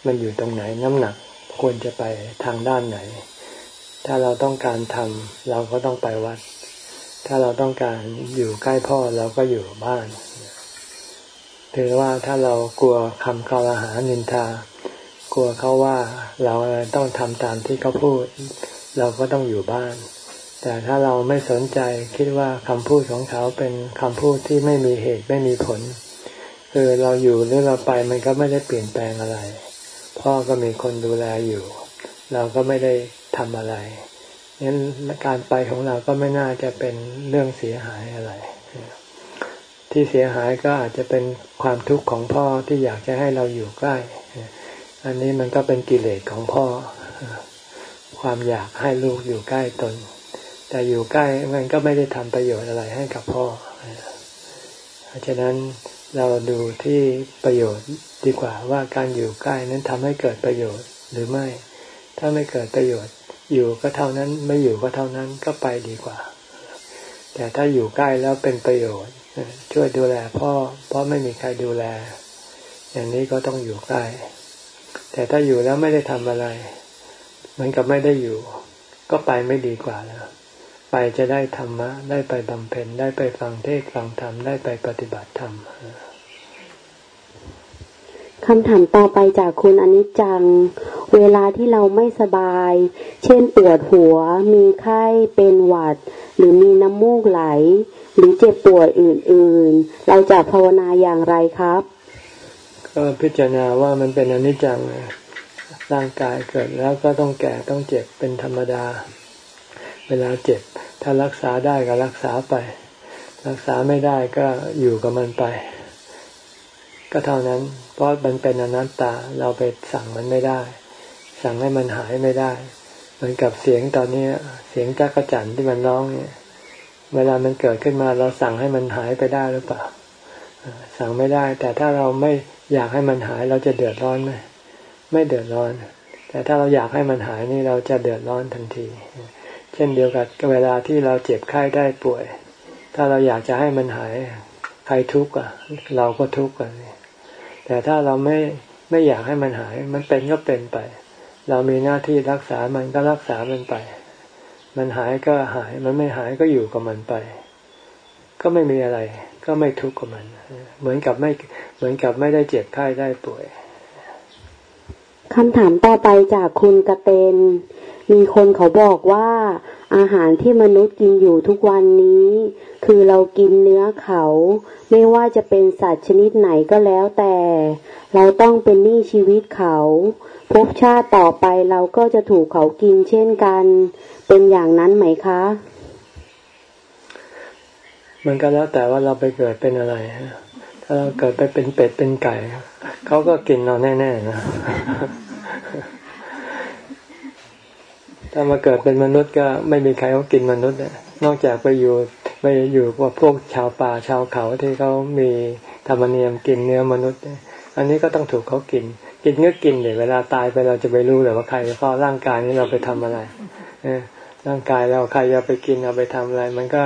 มันอยู่ตรงไหนน้ำหนักควรจะไปทางด้านไหน ถ้าเราต้องการทำเราก็ต้องไปวัด ถ้าเราต้องการอยู่ใกล้พ่อเราก็อยู่บ้านถือว่าถ้าเรากลัวคำคารหานินทา กลัวเขาว่าเราต้องทำตามที่เขาพูด เราก็ต้องอยู่บ้าน แต่ถ้าเราไม่สนใจคิดว่าคำพูดของเขาเป็นคำพูดที่ไม่มีเหตุไม่มีผลคือเราอยู่หรือเราไปมันก็ไม่ได้เปลี่ยนแปลงอะไร พ่อก็มีคนดูแลอยู่ เราก็ไม่ได้ทำอะไร งั้นการไปของเราก็ไม่น่าจะเป็นเรื่องเสียหายอะไร ที่เสียหายก็อาจจะเป็นความทุกข์ของพ่อที่อยากจะให้เราอยู่ใกล้ อันนี้มันก็เป็นกิเลสของพ่อ ความอยากให้ลูกอยู่ใกล้ตน แต่อยู่ใกล้มันก็ไม่ได้ทำประโยชน์อะไรให้กับพ่อ เพราะฉะนั้นเราดูที่ประโยชน์ดีกว่าว่าการอยู่ใกล้นั้นทำให้เกิดประโยชน์หรือไม่ ถ้าไม่เกิดประโยชน์ อยู่ก็เท่านั้นไม่อยู่ก็เท่านั้นก็ไปดีกว่า แต่ถ้าอยู่ใกล้แล้วเป็นประโยชน์ ช่วยดูแลพ่อเพราะไม่มีใครดูแล อย่างนี้ก็ต้องอยู่ใกล้ แต่ถ้าอยู่แล้วไม่ได้ทำอะไรเหมือนกับไม่ได้อยู่ ก็ไปไม่ดีกว่าแล้วไปจะได้ธรรมะ ได้ไปบำเพ็ญได้ไปฟังเทศฟังธรรม ได้ไปปฏิบัติธรรม คำถามต่อไปจากคุณอนิจจัง เวลาที่เราไม่สบาย เช่นปวดหัว มีไข้ เป็นหวัด หรือมีน้ำมูกไหล หรือเจ็บปวดอื่น ๆ เราจะภาวนาอย่างไรครับ ก็พิจารณาว่ามันเป็นอนิจจัง ร่างกายเกิดแล้วก็ต้องแก่ต้องเจ็บเป็นธรรมดา เวลาเจ็บ ถ้ารักษาได้ก็รักษาไป รักษาไม่ได้ก็อยู่กับมันไป ก็เท่านั้น เพราะมันเป็นอนัตตาเราไปสั่งมันไม่ได้ สั่งให้มันหายไม่ได้ เหมือนกับเสียงตอนนี้เสียงจักระจันที่มันร้องเนี่ย เวลามันเกิดขึ้นมาเราสั่งให้มันหายไปได้หรือเปล่า สั่งไม่ได้ แต่ถ้าเราไม่อยากให้มันหายเราจะเดือดร้อนไหมไม่เดือดร้อน แต่ถ้าเราอยากให้มันหายนี่เราจะเดือดร้อนทันที เช่นเดียวกับเวลาที่เราเจ็บไข้ได้ป่วย ถ้าเราอยากจะให้มันหายใครทุกข์อะ เราก็ทุกข์อะ แต่ถ้าเราไม่ไม่อยากให้มันหาย มันเป็นก็เป็นไป เรามีหน้าที่รักษามันก็รักษามันไป มันหายก็หาย มันไม่หายก็อยู่กับมันไป ก็ไม่มีอะไร ก็ไม่ทุกข์กับมัน เหมือนกับไม่เหมือนกับไม่ได้เจ็บไข้ได้ป่วยคำถามต่อไปจากคุณกระเตนมีคนเขาบอกว่า อาหารที่มนุษย์กินอยู่ทุกวันนี้ คือเรากินเนื้อเขา ไม่ว่าจะเป็นสัตว์ชนิดไหนก็แล้วแต่ เราต้องเป็นหนี้ชีวิตเขาภพชาติต่อไปเราก็จะถูกเขากินเช่นกัน เป็นอย่างนั้นไหมคะ มันก็แล้วแต่ว่าเราไปเกิดเป็นอะไรถ้าเราเกิดไปเป็นเป็ดเป็นไก่ เขาก็กินเราแน่ๆนะ ถ้ามาเกิดเป็นมนุษย์ก็ไม่มีใครเขากินมนุษย์นอกจากไปอยู่ไปอยู่กับพวกชาวป่าชาวเขาที่เขามีธรรมเนียมกินเนื้อมนุษย์ อันนี้ก็ต้องถูกเขากิน กินก็กินเดี๋ยวเวลาตายไปเราจะไปรู้เลยว่าใครเพราะร่างกายนี้เราไปทำอะไรร่างกายเราใครจะไปกินเอาไปทำอะไร มันก็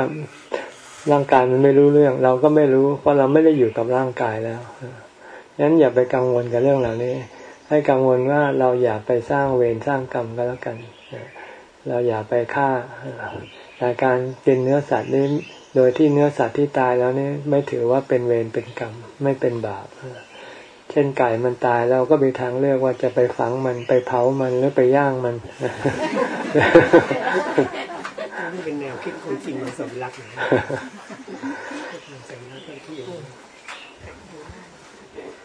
ร่างกายมันไม่รู้เรื่อง เราก็ไม่รู้ เพราะเราไม่ได้อยู่กับร่างกายแล้วงั้นอย่าไปกังวลกับเรื่องเหล่านี้ ให้กังวลว่าเราอย่าไปสร้างเวรสร้างกรรมก็แล้วกัน เราอย่าไปฆ่าแต่การกินเนื้อสัตว์นี้โดยที่เนื้อสัตว์ที่ตายแล้วนี่ไม่ถือว่าเป็นเวรเป็นกรรมไม่เป็นบาปเช่นไก่มันตายเราก็มีทางเลือกว่าจะไปฝังมันไปเผามันหรือไปย่างมันนี่เป็นแนวคิดของจริงของสมรักนะ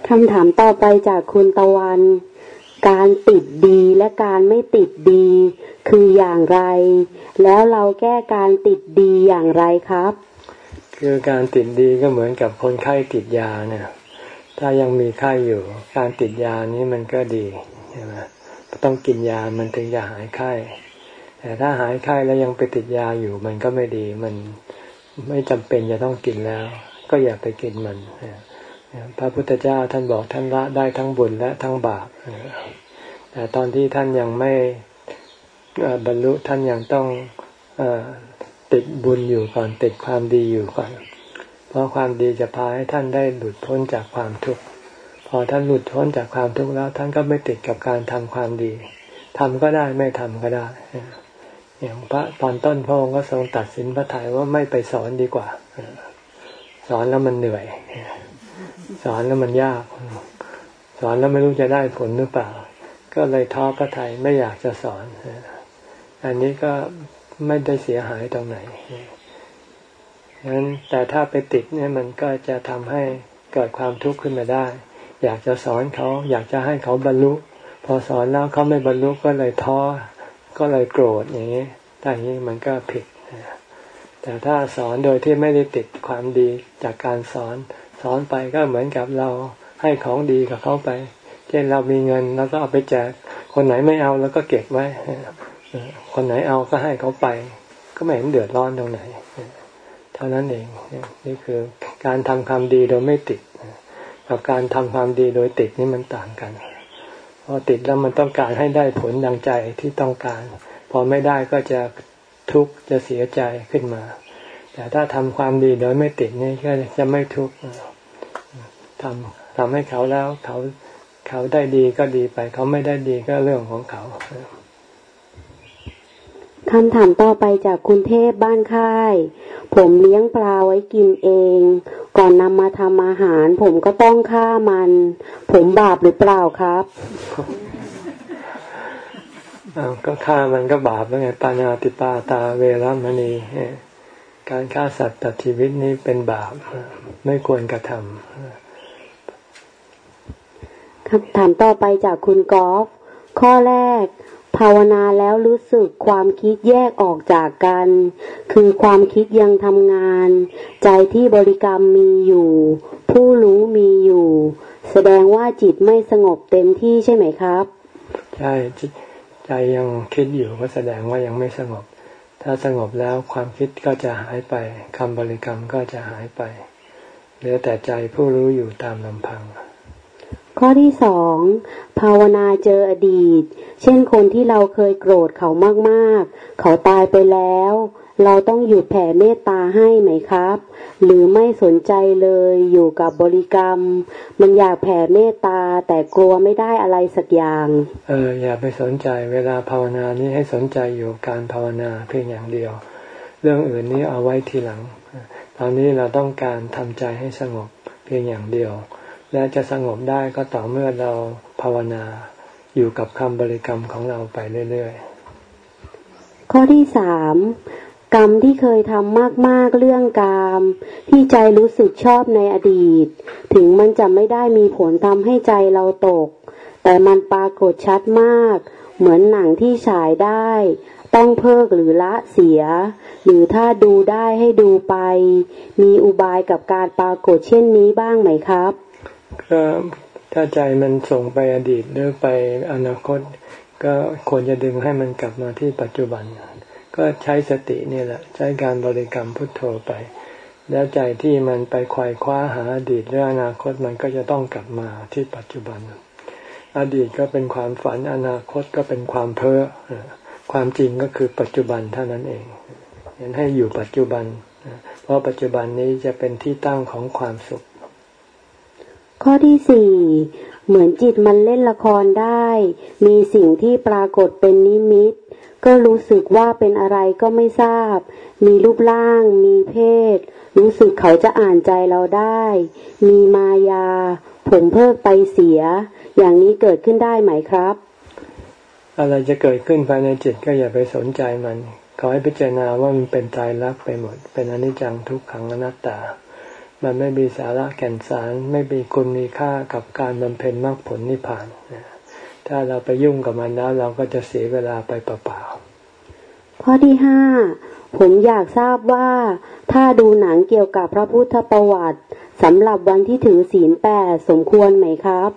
คำถามต่อไปจากคุณตะวัน การติดดีและการไม่ติดดี คืออย่างไร แล้วเราแก้การติดดีอย่างไรครับ คือการติดดีก็เหมือนกับคนไข้ติดยาเนี่ยถ้ายังมีไข้อยู่ การติดยานี้มันก็ดีใช่ไหมต้องกินยามันถึงจะหายไข้ แต่ถ้าหายไข้แล้วยังไปติดยาอยู่ มันก็ไม่ดี มันไม่จำเป็นจะต้องกินแล้ว ก็อย่าไปกินมัน พระพุทธเจ้าท่านบอกท่านละได้ทั้งบุญและทั้งบาปแต่ตอนที่ท่านยังไม่บรรลุท่านยังต้องอติดบุญอยู่ก่อนติดความดีอยู่ก่อน เพราะความดีจะพาให้ท่านได้หลุดพ้นจากความทุกข์พอท่านหลุดพ้นจากความทุกข์แล้ว ท่านก็ไม่ติดกับการทำความดีทำก็ได้ไม่ทำก็ได้ อย่างพระตอนต้นพระองค์ก็ทรงตัดสินพระทัยว่าไม่ไปสอนดีกว่า สอนแล้วมันเหนื่อย สอนแล้วมันยาก สอนแล้วไม่รู้จะได้ผลหรือเปล่า ก็เลยท้อพระไทยไม่อยากจะสอน อันนี้ก็ไม่ได้เสียหายตรงไหนนั้นแต่ถ้าไปติดเนี่ยมันก็จะทำให้เกิดความทุกข์ขึ้นมาได้ อยากจะสอนเขา อยากจะให้เขาบรรลุ พอสอนแล้วเขาไม่บรรลุก็เลยท้อ ก็เลยโกรธอย่างนี้แต่อย่างนี้มันก็ผิด แต่ถ้าสอนโดยที่ไม่ได้ติดความดีจากการสอน อนไปก็เหมือนกับเราให้ของดีกับเขาไป เช่นเรามีเงินแล้วก็เอาไปแจก คนไหนไม่เอาแล้วก็เก็บไว้คนไหนเอาก็ให้เขาไป ก็ไม่เห็นเดือดร้อนตรงไหน เท่านั้นเองนี่คือการทำความดีโดยไม่ติดกับการทำความดีโดยติดนี่มันต่างกันพอติดแล้วมันต้องการให้ได้ผลดังใจที่ต้องการ พอไม่ได้ก็จะทุกข์จะเสียใจขึ้นมา แต่ถ้าทำความดีโดยไม่ติดนี่ก็จะไม่ทุกข์ ทำทำให้เขาแล้วเขาเขาได้ดีก็ดีไป เขาไม่ได้ดีก็เรื่องของเขาคำถามต่อไปจากคุณเทพบ้านค่าย ผมเลี้ยงปลาไว้กินเอง ก่อนนำมาทำอาหาร ผมก็ต้องฆ่ามัน ผมบาปหรือเปล่าครับก็ฆ่ามันก็บาปแล้วไงปานาติปาตาเวรมณีการฆ่าสัตว์ตัดชีวิตนี้เป็นบาปไม่ควรกระทำ คำถามต่อไปจากคุณกอล์ฟข้อแรก ภาวนาแล้วรู้สึกความคิดแยกออกจากกัน คือความคิดยังทำงาน ใจที่บริกรรมมีอยู่ ผู้รู้มีอยู่ แสดงว่าจิตไม่สงบเต็มที่ใช่ไหมครับ ใช่ใจยังคิดอยู่ก็แสดงว่ายังไม่สงบ ถ้าสงบแล้วความคิดก็จะหายไปคำบริกรรมก็จะหายไปเหลือแต่ใจผู้รู้อยู่ตามลำพัง ข้อที่สองภาวนาเจออดีต เช่นคนที่เราเคยโกรธเขามากๆ เขาตายไปแล้ว เราต้องหยุดแผ่เมตตาให้ไหมครับ หรือไม่สนใจเลยอยู่กับบริกรรม มันอยากแผ่เมตตาแต่กลัวไม่ได้อะไรสักอย่าง เอออย่าไปสนใจเวลาภาวนานี้ให้สนใจอยู่การภาวนาเพียงอย่างเดียว เรื่องอื่นนี้เอาไว้ทีหลัง ตอนนี้เราต้องการทำใจให้สงบเพียงอย่างเดียว และจะสงบได้ก็ต่อเมื่อเราภาวนาอยู่กับคำบริกรรมของเราไปเรื่อยๆ ข้อที่สามกรรมที่เคยทำมากๆเรื่องกาม ที่ใจรู้สึกชอบในอดีต ถึงมันจะไม่ได้มีผลทำให้ใจเราตก แต่มันปรากฏชัดมาก เหมือนหนังที่ฉายได้ ต้องเพิกหรือละเสีย หรือถ้าดูได้ให้ดูไป มีอุบายกับการปรากฏเช่นนี้บ้างไหมครับ ก็ถ้าใจมันส่งไปอดีตหรือไปอนาคต ก็ควรจะดึงให้มันกลับมาที่ปัจจุบัน ก็ใช้สตินี่แหละ ใช้การบริกรรมพุทโธไป แล้วใจที่มันไปควายคว้าหาอดีตหรืออนาคตมันก็จะต้องกลับมาที่ปัจจุบัน อดีตก็เป็นความฝันอนาคตก็เป็นความเพ้อความจริงก็คือปัจจุบันเท่านั้นเองเห็นให้อยู่ปัจจุบัน เพราะปัจจุบันนี้จะเป็นที่ตั้งของความสุข ข้อที่สี่เหมือนจิตมันเล่นละครได้ มีสิ่งที่ปรากฏเป็นนิมิต ก็รู้สึกว่าเป็นอะไรก็ไม่ทราบ มีรูปร่าง มีเพศ รู้สึกเขาจะอ่านใจเราได้ มีมายา ผมเพิกไปเสีย อย่างนี้เกิดขึ้นได้ไหมครับ อะไรจะเกิดขึ้นภายในจิตก็อย่าไปสนใจมัน ขอให้พิจารณาว่ามันเป็นใจรักไปหมด เป็นอนิจจังทุกขังอนัตตา มันไม่มีสาระแก่นสาร ไม่มีคุณมีค่ากับการบำเพ็ญมรรคผลนิพพานถ้าเราไปยุ่งกับมันแล้ว เราก็จะเสียเวลาไปเปล่าๆข้อที่ห้าผมอยากทราบว่า ถ้าดูหนังเกี่ยวกับพระพุทธประวัติสำหรับวันที่ถือศีลแปดสมควรไหมครับ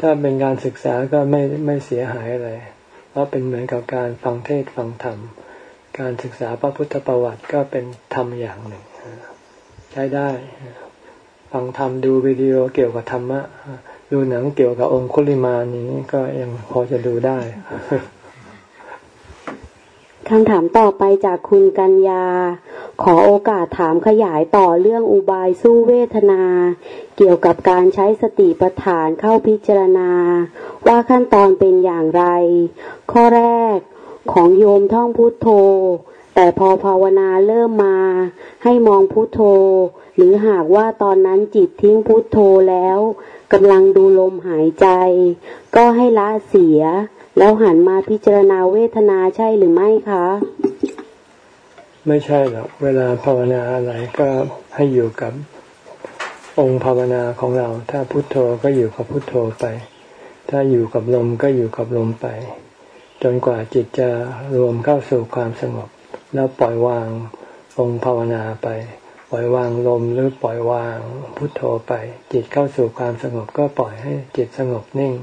ถ้าเป็นการศึกษาก็ไม่ไม่เสียหายอะไร เพราะเป็นเหมือนกับการฟังเทศฟังธรรม การศึกษาพระพุทธประวัติก็เป็นธรรมอย่างหนึ่ง ช้ได้ ฟังธรรมดูวิดีโอเกี่ยวกับธรรมะ ดูหนังเกี่ยวกับองคุลิมานี้ก็ยังพอจะดูได้คำถามต่อไปจากคุณกัญญา ขอโอกาสถามขยายต่อเรื่องอุบายสู้เวทนา เกี่ยวกับการใช้สติปัฏฐานเข้าพิจารณา ว่าขั้นตอนเป็นอย่างไร ข้อแรกของโยมท่องพุทโธ แต่พอภาวนาเริ่มมา ให้มองพุโทโธ หรือหากว่าตอนนั้นจิตทิ้งพุโทโธแล้วกำลังดูลมหายใจ ก็ให้ละเสีย แล้วหันมาพิจารณาเวทนาใช่หรือไม่คะ ไม่ใช่หรอก เวลาภาวนาอะไรก็ให้อยู่กับองค์ภาวนาของเรา ถ้าพุโทโธก็อยู่กับพุโทโธไป ถ้าอยู่กับลมก็อยู่กับลมไป จนกว่าจิตจะรวมเข้าสู่ความสงบ แล้วปล่อยวางองค์ภาวนาไป ปล่อยวางลมหรือปล่อยวางพุทโธไป จิตเข้าสู่ความสงบก็ปล่อยให้จิตสงบนิ่ง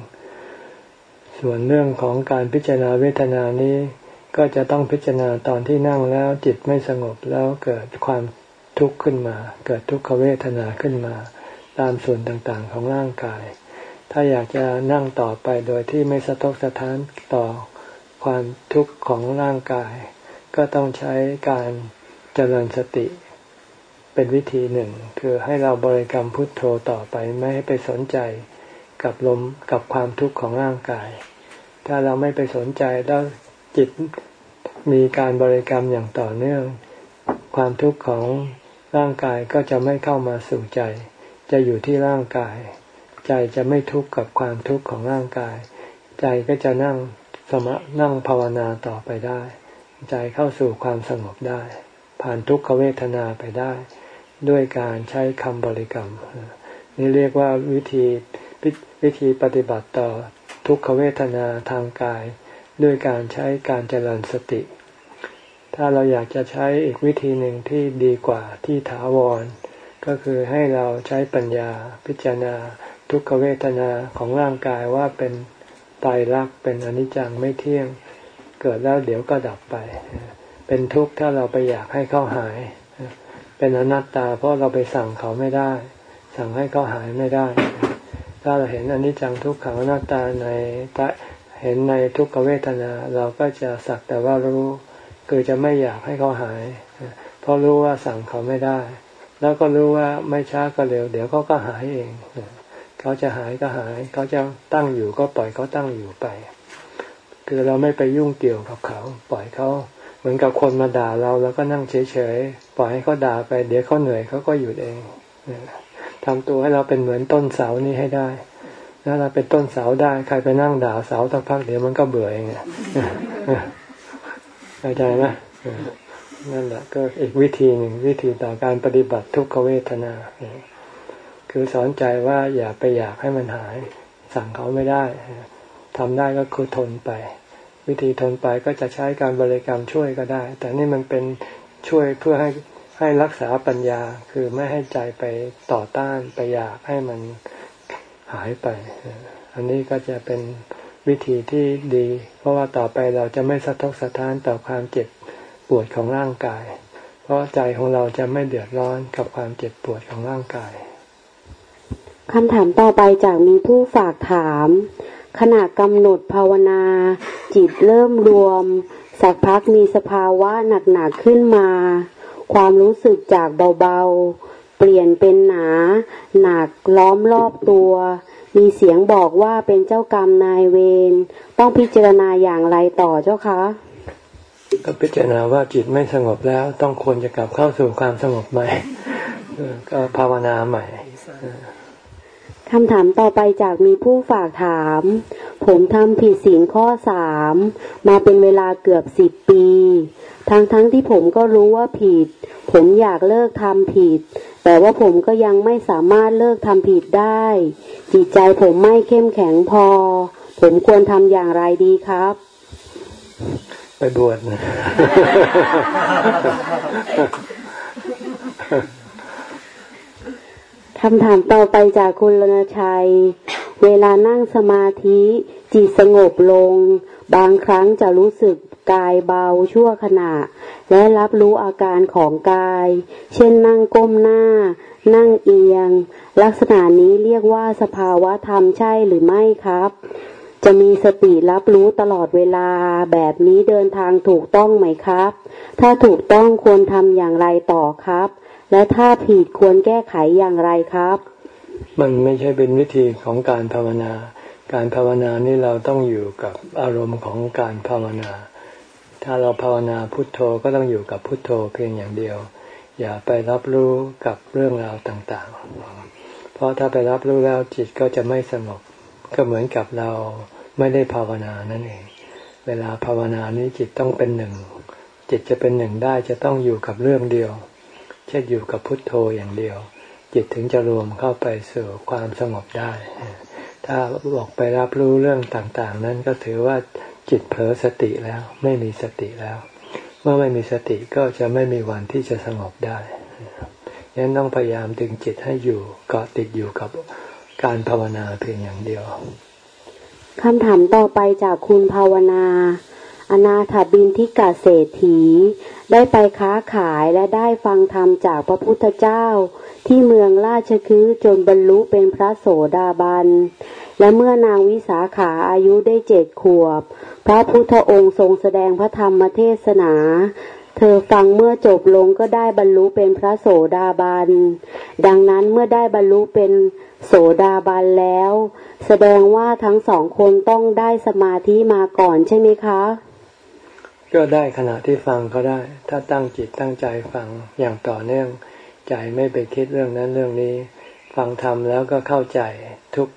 ส่วนเรื่องของการพิจารณาเวทนานี้ก็จะต้องพิจารณาตอนที่นั่งแล้วจิตไม่สงบแล้วเกิดความทุกข์ขึ้นมา เกิดทุกขเวทนาขึ้นมา ตามส่วนต่างๆของร่างกาย ถ้าอยากจะนั่งต่อไปโดยที่ไม่สะทกสะท้านต่อความทุกข์ของร่างกาย ก็ต้องใช้การเจริญสติเป็นวิธีหนึ่ง คือให้เราบริกรรมพุทโธต่อไปไม่ให้ไปสนใจกับลมกับความทุกข์ของร่างกาย ถ้าเราไม่ไปสนใจแล้วจิตมีการบริกรรมอย่างต่อเนื่อง ความทุกข์ของร่างกายก็จะไม่เข้ามาสู่ใจ จะอยู่ที่ร่างกาย ใจจะไม่ทุกข์กับความทุกข์ของร่างกาย ใจก็จะนั่งสมะนั่งภาวนาต่อไปได้ ใจเข้าสู่ความสงบได้ ผ่านทุกขเวทนาไปได้ ด้วยการใช้คำบริกรรม นี่เรียกว่าวิธีวิธีปฏิบัติต่อทุกขเวทนาทางกาย ด้วยการใช้การเจริญสติ ถ้าเราอยากจะใช้อีกวิธีหนึ่งที่ดีกว่าที่ถาวร ก็คือให้เราใช้ปัญญาพิจารณาทุกขเวทนาของร่างกายว่าเป็นตายรักเป็นอนิจจังไม่เที่ยง เกิดแล้วเดี๋ยวก็ดับไป เป็นทุกข์ถ้าเราไปอยากให้เขาหาย เป็นอนัตตา เพราะเราไปสั่งเขาไม่ได้ สั่งให้เขาหายไม่ได้ ถ้าเราเห็นอนิจจังทุกขังอนัตตาในเห็นในทุกขเวทนา เราก็จะสักแต่ว่ารู้คือจะไม่อยากให้เขาหาย เพราะรู้ว่าสั่งเขาไม่ได้ แล้วก็รู้ว่าไม่ช้าก็เร็ว เดี๋ยวเขาก็หายเอง เขาจะหายก็หาย เขาจะตั้งอยู่ก็ปล่อยเขาตั้งอยู่ไป คือเราไม่ไปยุ่งเกี่ยวกับเขา ปล่อยเขาเหมือนกับคนมาด่าเราแล้วก็นั่งเฉยๆปล่อยให้เขาด่าไป เดี๋ยวเขาเหนื่อยเขาก็หยุดเองทำตัวให้เราเป็นเหมือนต้นเสานี้ให้ได้ถ้าเราเป็นต้นเสาได้ใครไปนั่งด่าเสาสักพักเดี๋ยวมันก็เบื่อเองเข้าใจไหมนั่นแหละก็อีกวิธีหนึ่งวิธีต่อการปฏิบัติทุกขเวทนา คือสอนใจว่าอย่าไปอยากให้มันหาย สั่งเขาไม่ได้ทำได้ก็คือทนไป วิธีทนไปก็จะใช้การบริกรรมช่วยก็ได้ แต่นี่มันเป็นช่วยเพื่อให้ให้รักษาปัญญาคือไม่ให้ใจไปต่อต้านไปอยากให้มันหายไป อันนี้ก็จะเป็นวิธีที่ดี เพราะว่าต่อไปเราจะไม่สะทกสะท้านต่อความเจ็บปวดของร่างกาย เพราะใจของเราจะไม่เดือดร้อนกับความเจ็บปวดของร่างกายคำถามต่อไปจากมีผู้ฝากถาม ขณะกำหนดภาวนา จิตเริ่มรวม สักพักมีสภาวะหนักๆขึ้นมา ความรู้สึกจากเบาๆ เปลี่ยนเป็นหนา หนักล้อมรอบตัว มีเสียงบอกว่าเป็นเจ้ากรรมนายเวรต้องพิจารณาอย่างไรต่อเจ้าคะก็พิจารณาว่าจิตไม่สงบแล้ว ต้องควรจะกลับเข้าสู่ความสงบใหม่ก็ภาวนาใหม่ คำถามต่อไปจากมีผู้ฝากถาม ผมทำผิดศีลข้อสามมาเป็นเวลาเกือบสิบปี ทั้งๆทที่ผมก็รู้ว่าผิด ผมอยากเลิกทำผิด แต่ว่าผมก็ยังไม่สามารถเลิกทำผิดได้ จิตใจผมไม่เข้มแข็งพอ ผมควรทำอย่างไรดีครับ ไปบวชนะ คำถามต่อไปจากคุณรณชัย เวลานั่งสมาธิจิตสงบลง บางครั้งจะรู้สึกกายเบาชั่วขณะ และรับรู้อาการของกาย เช่นนั่งก้มหน้า นั่งเอียง ลักษณะนี้เรียกว่าสภาวะธรรมใช่หรือไม่ครับ จะมีสติรับรู้ตลอดเวลาแบบนี้เดินทางถูกต้องไหมครับ ถ้าถูกต้องควรทำอย่างไรต่อครับ และถ้าผิดควรแก้ไขอย่างไรครับ มันไม่ใช่เป็นวิธีของการภาวนา การภาวนานี่เราต้องอยู่กับอารมณ์ของการภาวนา ถ้าเราภาวนาพุทโธก็ต้องอยู่กับพุทโธเพียงอย่างเดียว อย่าไปรับรู้กับเรื่องราวต่างๆ เพราะถ้าไปรับรู้แล้วจิตก็จะไม่สงบก็เหมือนกับเราไม่ได้ภาวนานั่นเอง เวลาภาวนานี้จิตต้องเป็นหนึ่ง จิตจะเป็นหนึ่งได้จะต้องอยู่กับเรื่องเดียว เช่นอยู่กับพุทโธอย่างเดียว จิตถึงจะรวมเข้าไปสู่ความสงบได้ ถ้าบอกไปรับรู้เรื่องต่างๆ นั้นก็ถือว่าจิตเผลอสติแล้วไม่มีสติแล้ว เมื่อไม่มีสติก็จะไม่มีวันที่จะสงบได้ยันต้องพยายามดึงจิตให้อยู่เกาะติดอยู่กับการภาวนาเพียงอย่างเดียวคำถามต่อไปจากคุณภาวนา อนาถบินทิกาเศรษฐี ได้ไปค้าขายและได้ฟังธรรมจากพระพุทธเจ้า ที่เมืองราชคฤห์จนบรรลุเป็นพระโสดาบัน และเมื่อนางวิสาขาอายุได้เจ็ดขวบ พระพุทธองค์ทรงแสดงพระธรรมเทศนา เธอฟังเมื่อจบลงก็ได้บรรลุเป็นพระโสดาบัน ดังนั้นเมื่อได้บรรลุเป็นโสดาบันแล้ว แสดงว่าทั้งสองคนต้องได้สมาธิมาก่อนใช่ไหมคะ ก็ได้ขณะที่ฟังก็ได้ ถ้าตั้งจิตตั้งใจฟังอย่างต่อเนื่อง ใจไม่ไปคิดเรื่องนั้นเรื่องนี้ ฟังทำแล้วก็เข้าใจทุก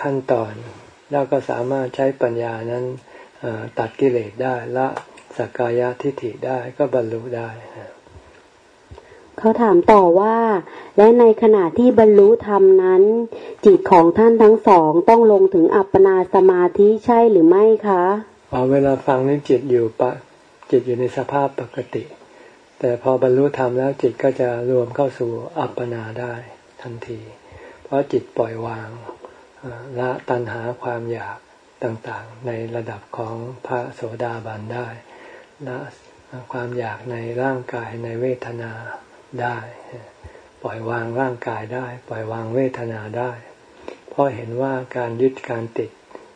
ขั้นตอน แล้วก็สามารถใช้ปัญญานั้นตัดกิเลสได้ละสักกายทิฏฐิได้ก็บรรลุได้เขาถามต่อว่า และในขณะที่บรรลุธรรมนั้น จิตของท่านทั้งสองต้องลงถึงอัปปนาสมาธิใช่หรือไม่คะ อ๋อเวลาฟังนี่จิตอยู่ปะจิตอยู่ในสภาพปกติ แต่พอบรรลุธรรมแล้วจิตก็จะรวมเข้าสู่อัปปนาได้ทันที เพราะจิตปล่อยวางละตัณหาความอยากต่างๆ ในระดับของพระโสดาบันได้ละความอยากในร่างกายในเวทนาได้ ปล่อยวางร่างกายได้ ปล่อยวางเวทนาได้ เพราะเห็นว่าการยึดการติด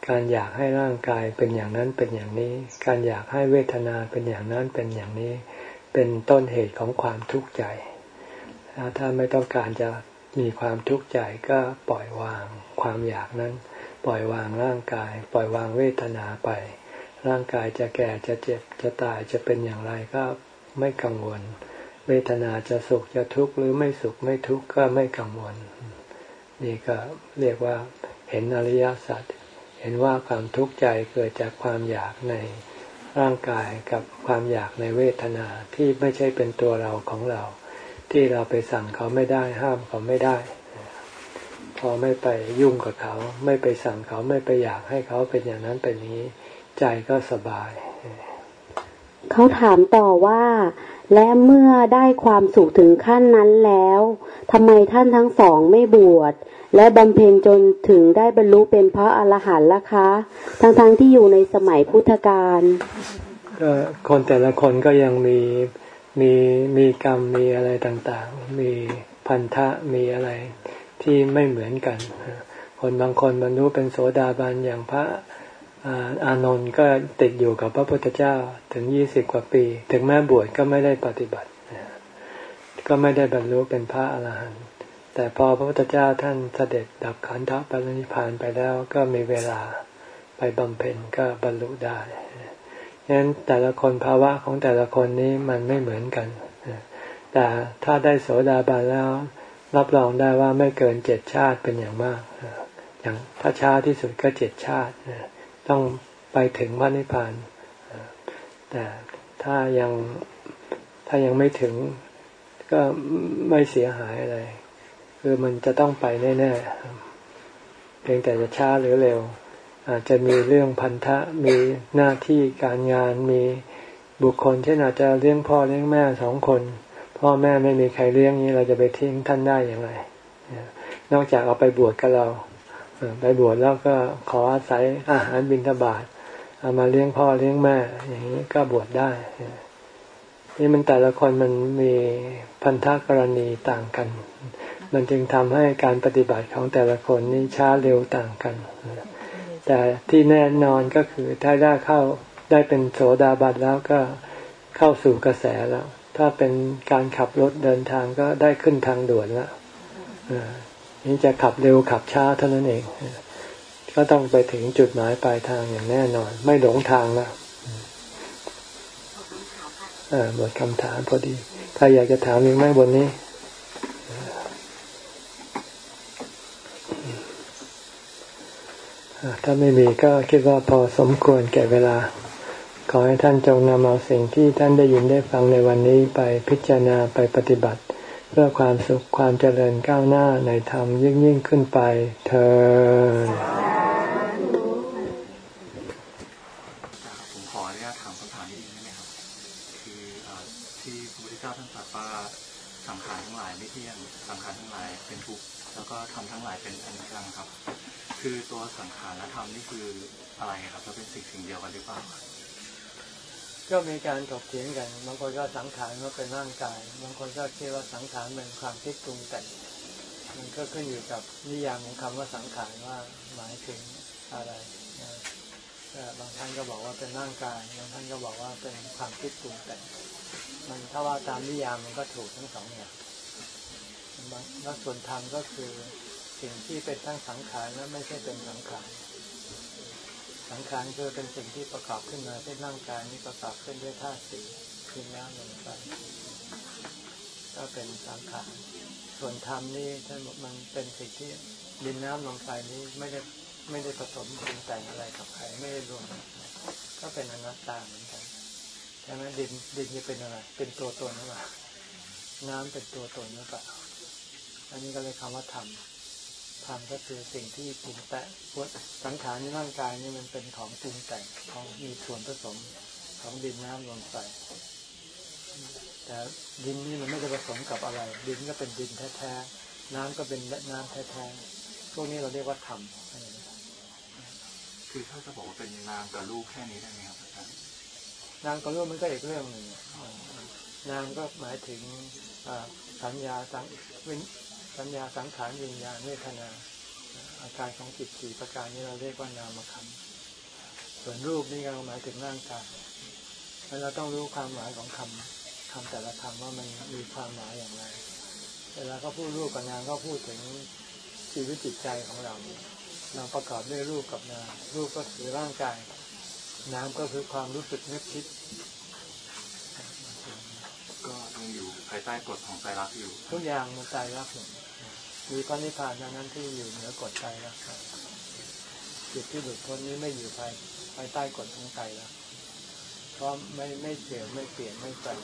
การอยากให้ร่างกายเป็นอย่างนั้นเป็นอย่างนี้ การอยากให้เวทนาเป็นอย่างนั้นเป็นอย่างนี้ เป็นต้นเหตุของความทุกข์ใจ ถ้าไม่ต้องการจะมีความทุกข์ใจก็ปล่อยวางความอยากนั้น ปล่อยวางร่างกาย ปล่อยวางเวทนาไป ร่างกายจะแก่จะเจ็บจะตายจะเป็นอย่างไรก็ไม่กังวล เวทนาจะสุขจะทุกข์หรือไม่สุขไม่ทุกข์ก็ไม่กังวล นี่ก็เรียกว่าเห็นอริยสัจ เห็นว่าความทุกข์ใจเกิดจากความอยากในร่างกายกับความอยากในเวทนาที่ไม่ใช่เป็นตัวเราของเรา ที่เราไปสั่งเขาไม่ได้ห้ามเขาไม่ได้ พอไม่ไปยุ่งกับเขา ไม่ไปสั่งเขาไม่ไปอยากให้เขาเป็นอย่างนั้นเป็นนี้ ใจก็สบาย เขาถามต่อว่า และเมื่อได้ความสุขถึงขั้นนั้นแล้วทำไมท่านทั้งสองไม่บวชและบำเพ็ญจนถึงได้บรรลุเป็นพระอรหันต์ล่ะคะ ทั้งๆทที่อยู่ในสมัยพุทธกาลก็คนแต่ละคนก็ยังมีมีมีกรรมมีอะไรต่างๆ มีพันธะมีอะไรที่ไม่เหมือนกัน คนบางคนบรรลุเป็นโสดาบันอย่างพระ อานนท์ก็ติดอยู่กับพระพุทธเจ้าถึงยี่สิบกว่าปี ถึงแม้บวชก็ไม่ได้ปฏิบัติ ก็ไม่ได้บรรลุเป็นพระอรหันต์แต่พอพระพุทธเจ้าท่านเสด็จดับขันธปรินิพานไปแล้วก็มีเวลาไปบำเพ็ญก็บรรลุได้ฉะนั้นแต่ละคนภาวะของแต่ละคนนี้มันไม่เหมือนกัน แต่ถ้าได้โสดาบันแล้ว รับรองได้ว่าไม่เกินเจ็ดชาติเป็นอย่างมาก อย่างถ้าช้าที่สุดก็เจ็ดชาติ ต้องไปถึงพระนิพพาน แต่ถ้ายังถ้ายังไม่ถึงก็ไม่เสียหายอะไร คือมันจะต้องไปแน่ๆ เพียงแต่จะช้าหรือเร็ว อาจจะมีเรื่องพันธะ มีหน้าที่การงาน มีบุคคลเช่นอาจจะเลี้ยงพ่อเลี้ยงแม่สองคน พ่อแม่ไม่มีใครเลี้ยงนี้เราจะไปทิ้งท่านได้อย่างไร นอกจากเอาไปบวชกับเรา ไปบวชแล้วก็ขออาศัยอาหารบิณฑบาตเอามาเลี้ยงพ่อเลี้ยงแม่ อย่างนี้ก็บวชได้นี่มันแต่ละคนมันมีพันธกรณีต่างกัน มันจึงทำให้การปฏิบัติของแต่ละคนนี่ช้าเร็วต่างกัน แต่ที่แน่นอนก็คือถ้าได้เข้าได้เป็นโสดาบันแล้วก็เข้าสู่กระแสแล้ว ถ้าเป็นการขับรถเดินทางก็ได้ขึ้นทางด่วนแล้ว นี่จะขับเร็วขับช้าเท่านั้นเอง ก็ต้องไปถึงจุดหมายปลายทางอย่างแน่นอน ไม่หลงทางแล้วหมดคำถามพอดีใครอยากจะถามอีกไหมบนนี้ถ้าไม่มีก็คิดว่าพอสมควรแก่เวลา ขอให้ท่านจงนำเอาสิ่งที่ท่านได้ยินได้ฟังในวันนี้ไปพิจารณาไปปฏิบัติ เพื่อความสุขความเจริญก้าวหน้าในธรรมยิ่งยิ่งขึ้นไปเธอผมขออนุญาตถามคำถามนี้ได้ไหมครับคือที่พระพุทธเจ้าท่านตรัสว่าสังขารทั้งหลายไม่เที่ยงสังขารทั้งหลายเป็นทุกแล้วก็ทำทั้งหลายเป็นอนิจจังครับคือตัวสังขารและธรรมนี่คืออะไรครับแล้วเป็นสิ่งสิ่งเดียวกันหรือเปล่า ก็มีการถกเถียงกัน บางคนก็สังขารว่าเป็นร่างกาย บางคนก็คิดว่าสังขารเป็นความคิดปรุงแต่งมันก็ขึ้นอยู่กับนิยามของคำว่าสังขารว่าหมายถึงอะไรนะแต่บางท่านก็บอกว่าเป็นร่างกาย บางท่านก็บอกว่าเป็นความคิดปรุงแต่งมันถ้าว่าตามนิยามมันก็ถูกทั้งสองอย่างแล้วส่วนธรรมก็คือสิ่งที่เป็นทั้งสังขารและไม่ใช่เป็นสังขาร สังขารคือเป็นสิ่งที่ประกอบขึ้นมาเช่นร่างกายนี้ประกอบขึ้นด้วยธาตุสี่คือน้ำลมไฟก็เป็นสังขารส่วนธรรมนี่ท่านบอกมันเป็นสิ่งที่ดินน้ำลมไฟนี้ไม่ได้ไม่ได้ผสมปรุงแต่งอะไรกับใครไม่ได้รวมก็เป็นอนัตตาเหมือนกันใช่ไหมดินดินจะเป็นอะไร เป็นตัวตนหรือเปล่าน้ำเป็นตัวตนหรือเปล่าอันนี้ก็เลยคำว่าธรรม รรมก็คือสิ่งที่ปรุงแต่งพวกสังขารในร่างกายนี่มันเป็นของปรุงแต่งของมีส่วนผสมของดินน้ำลมไฟแต่ดินนี่มันไม่ได้ผสมกับอะไร ดินก็เป็นดินแท้ๆน้ำก็เป็นน้ำแท้ๆพวกนี้เราเรียกว่าธรรมคือถ้าจะบอกว่าเป็นนามกับลูกแค่นี้ได้ไหมครับอาจารย์นามกับรูปมันก็อีกเรื่องหนึ่งนามก็หมายถึงสัญญาสังวิญ สัญญาสังขารวิญญาณเวทนา อาการของจิตสี่ประการนี้เราเรียกว่านามธรรมส่วนรูปนี่ก็หมายถึงร่างกายแล้วเราต้องรู้ความหมายของคำคำแต่ละคำว่ามันมีความหมายอย่างไรเวลาเขาพูดรูปกับนามก็พูดถึงชีวิตจิตใจของเราเราประกอบด้วยรูปกับนาม รูปก็คือร่างกาย นามก็คือความรู้สึกนึกคิด ก็ยังอยู่ภายใต้กฎของไตรลักษณ์อยู่ ทุกอย่างมันใจรักหมด มีพระนิพพานนั้นที่อยู่เหนือกฎใจรักจิตที่หลุดพ้นนี้ไม่อยู่ภายภายใต้กฎของใจรักเพราะไม่ไม่เปลี่ยนไม่เปลี่ยนไม่แปลง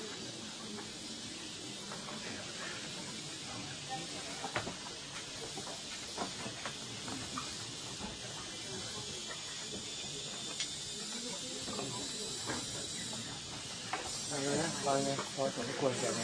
อะไรนะวางไงพอสมควรแก่ไหม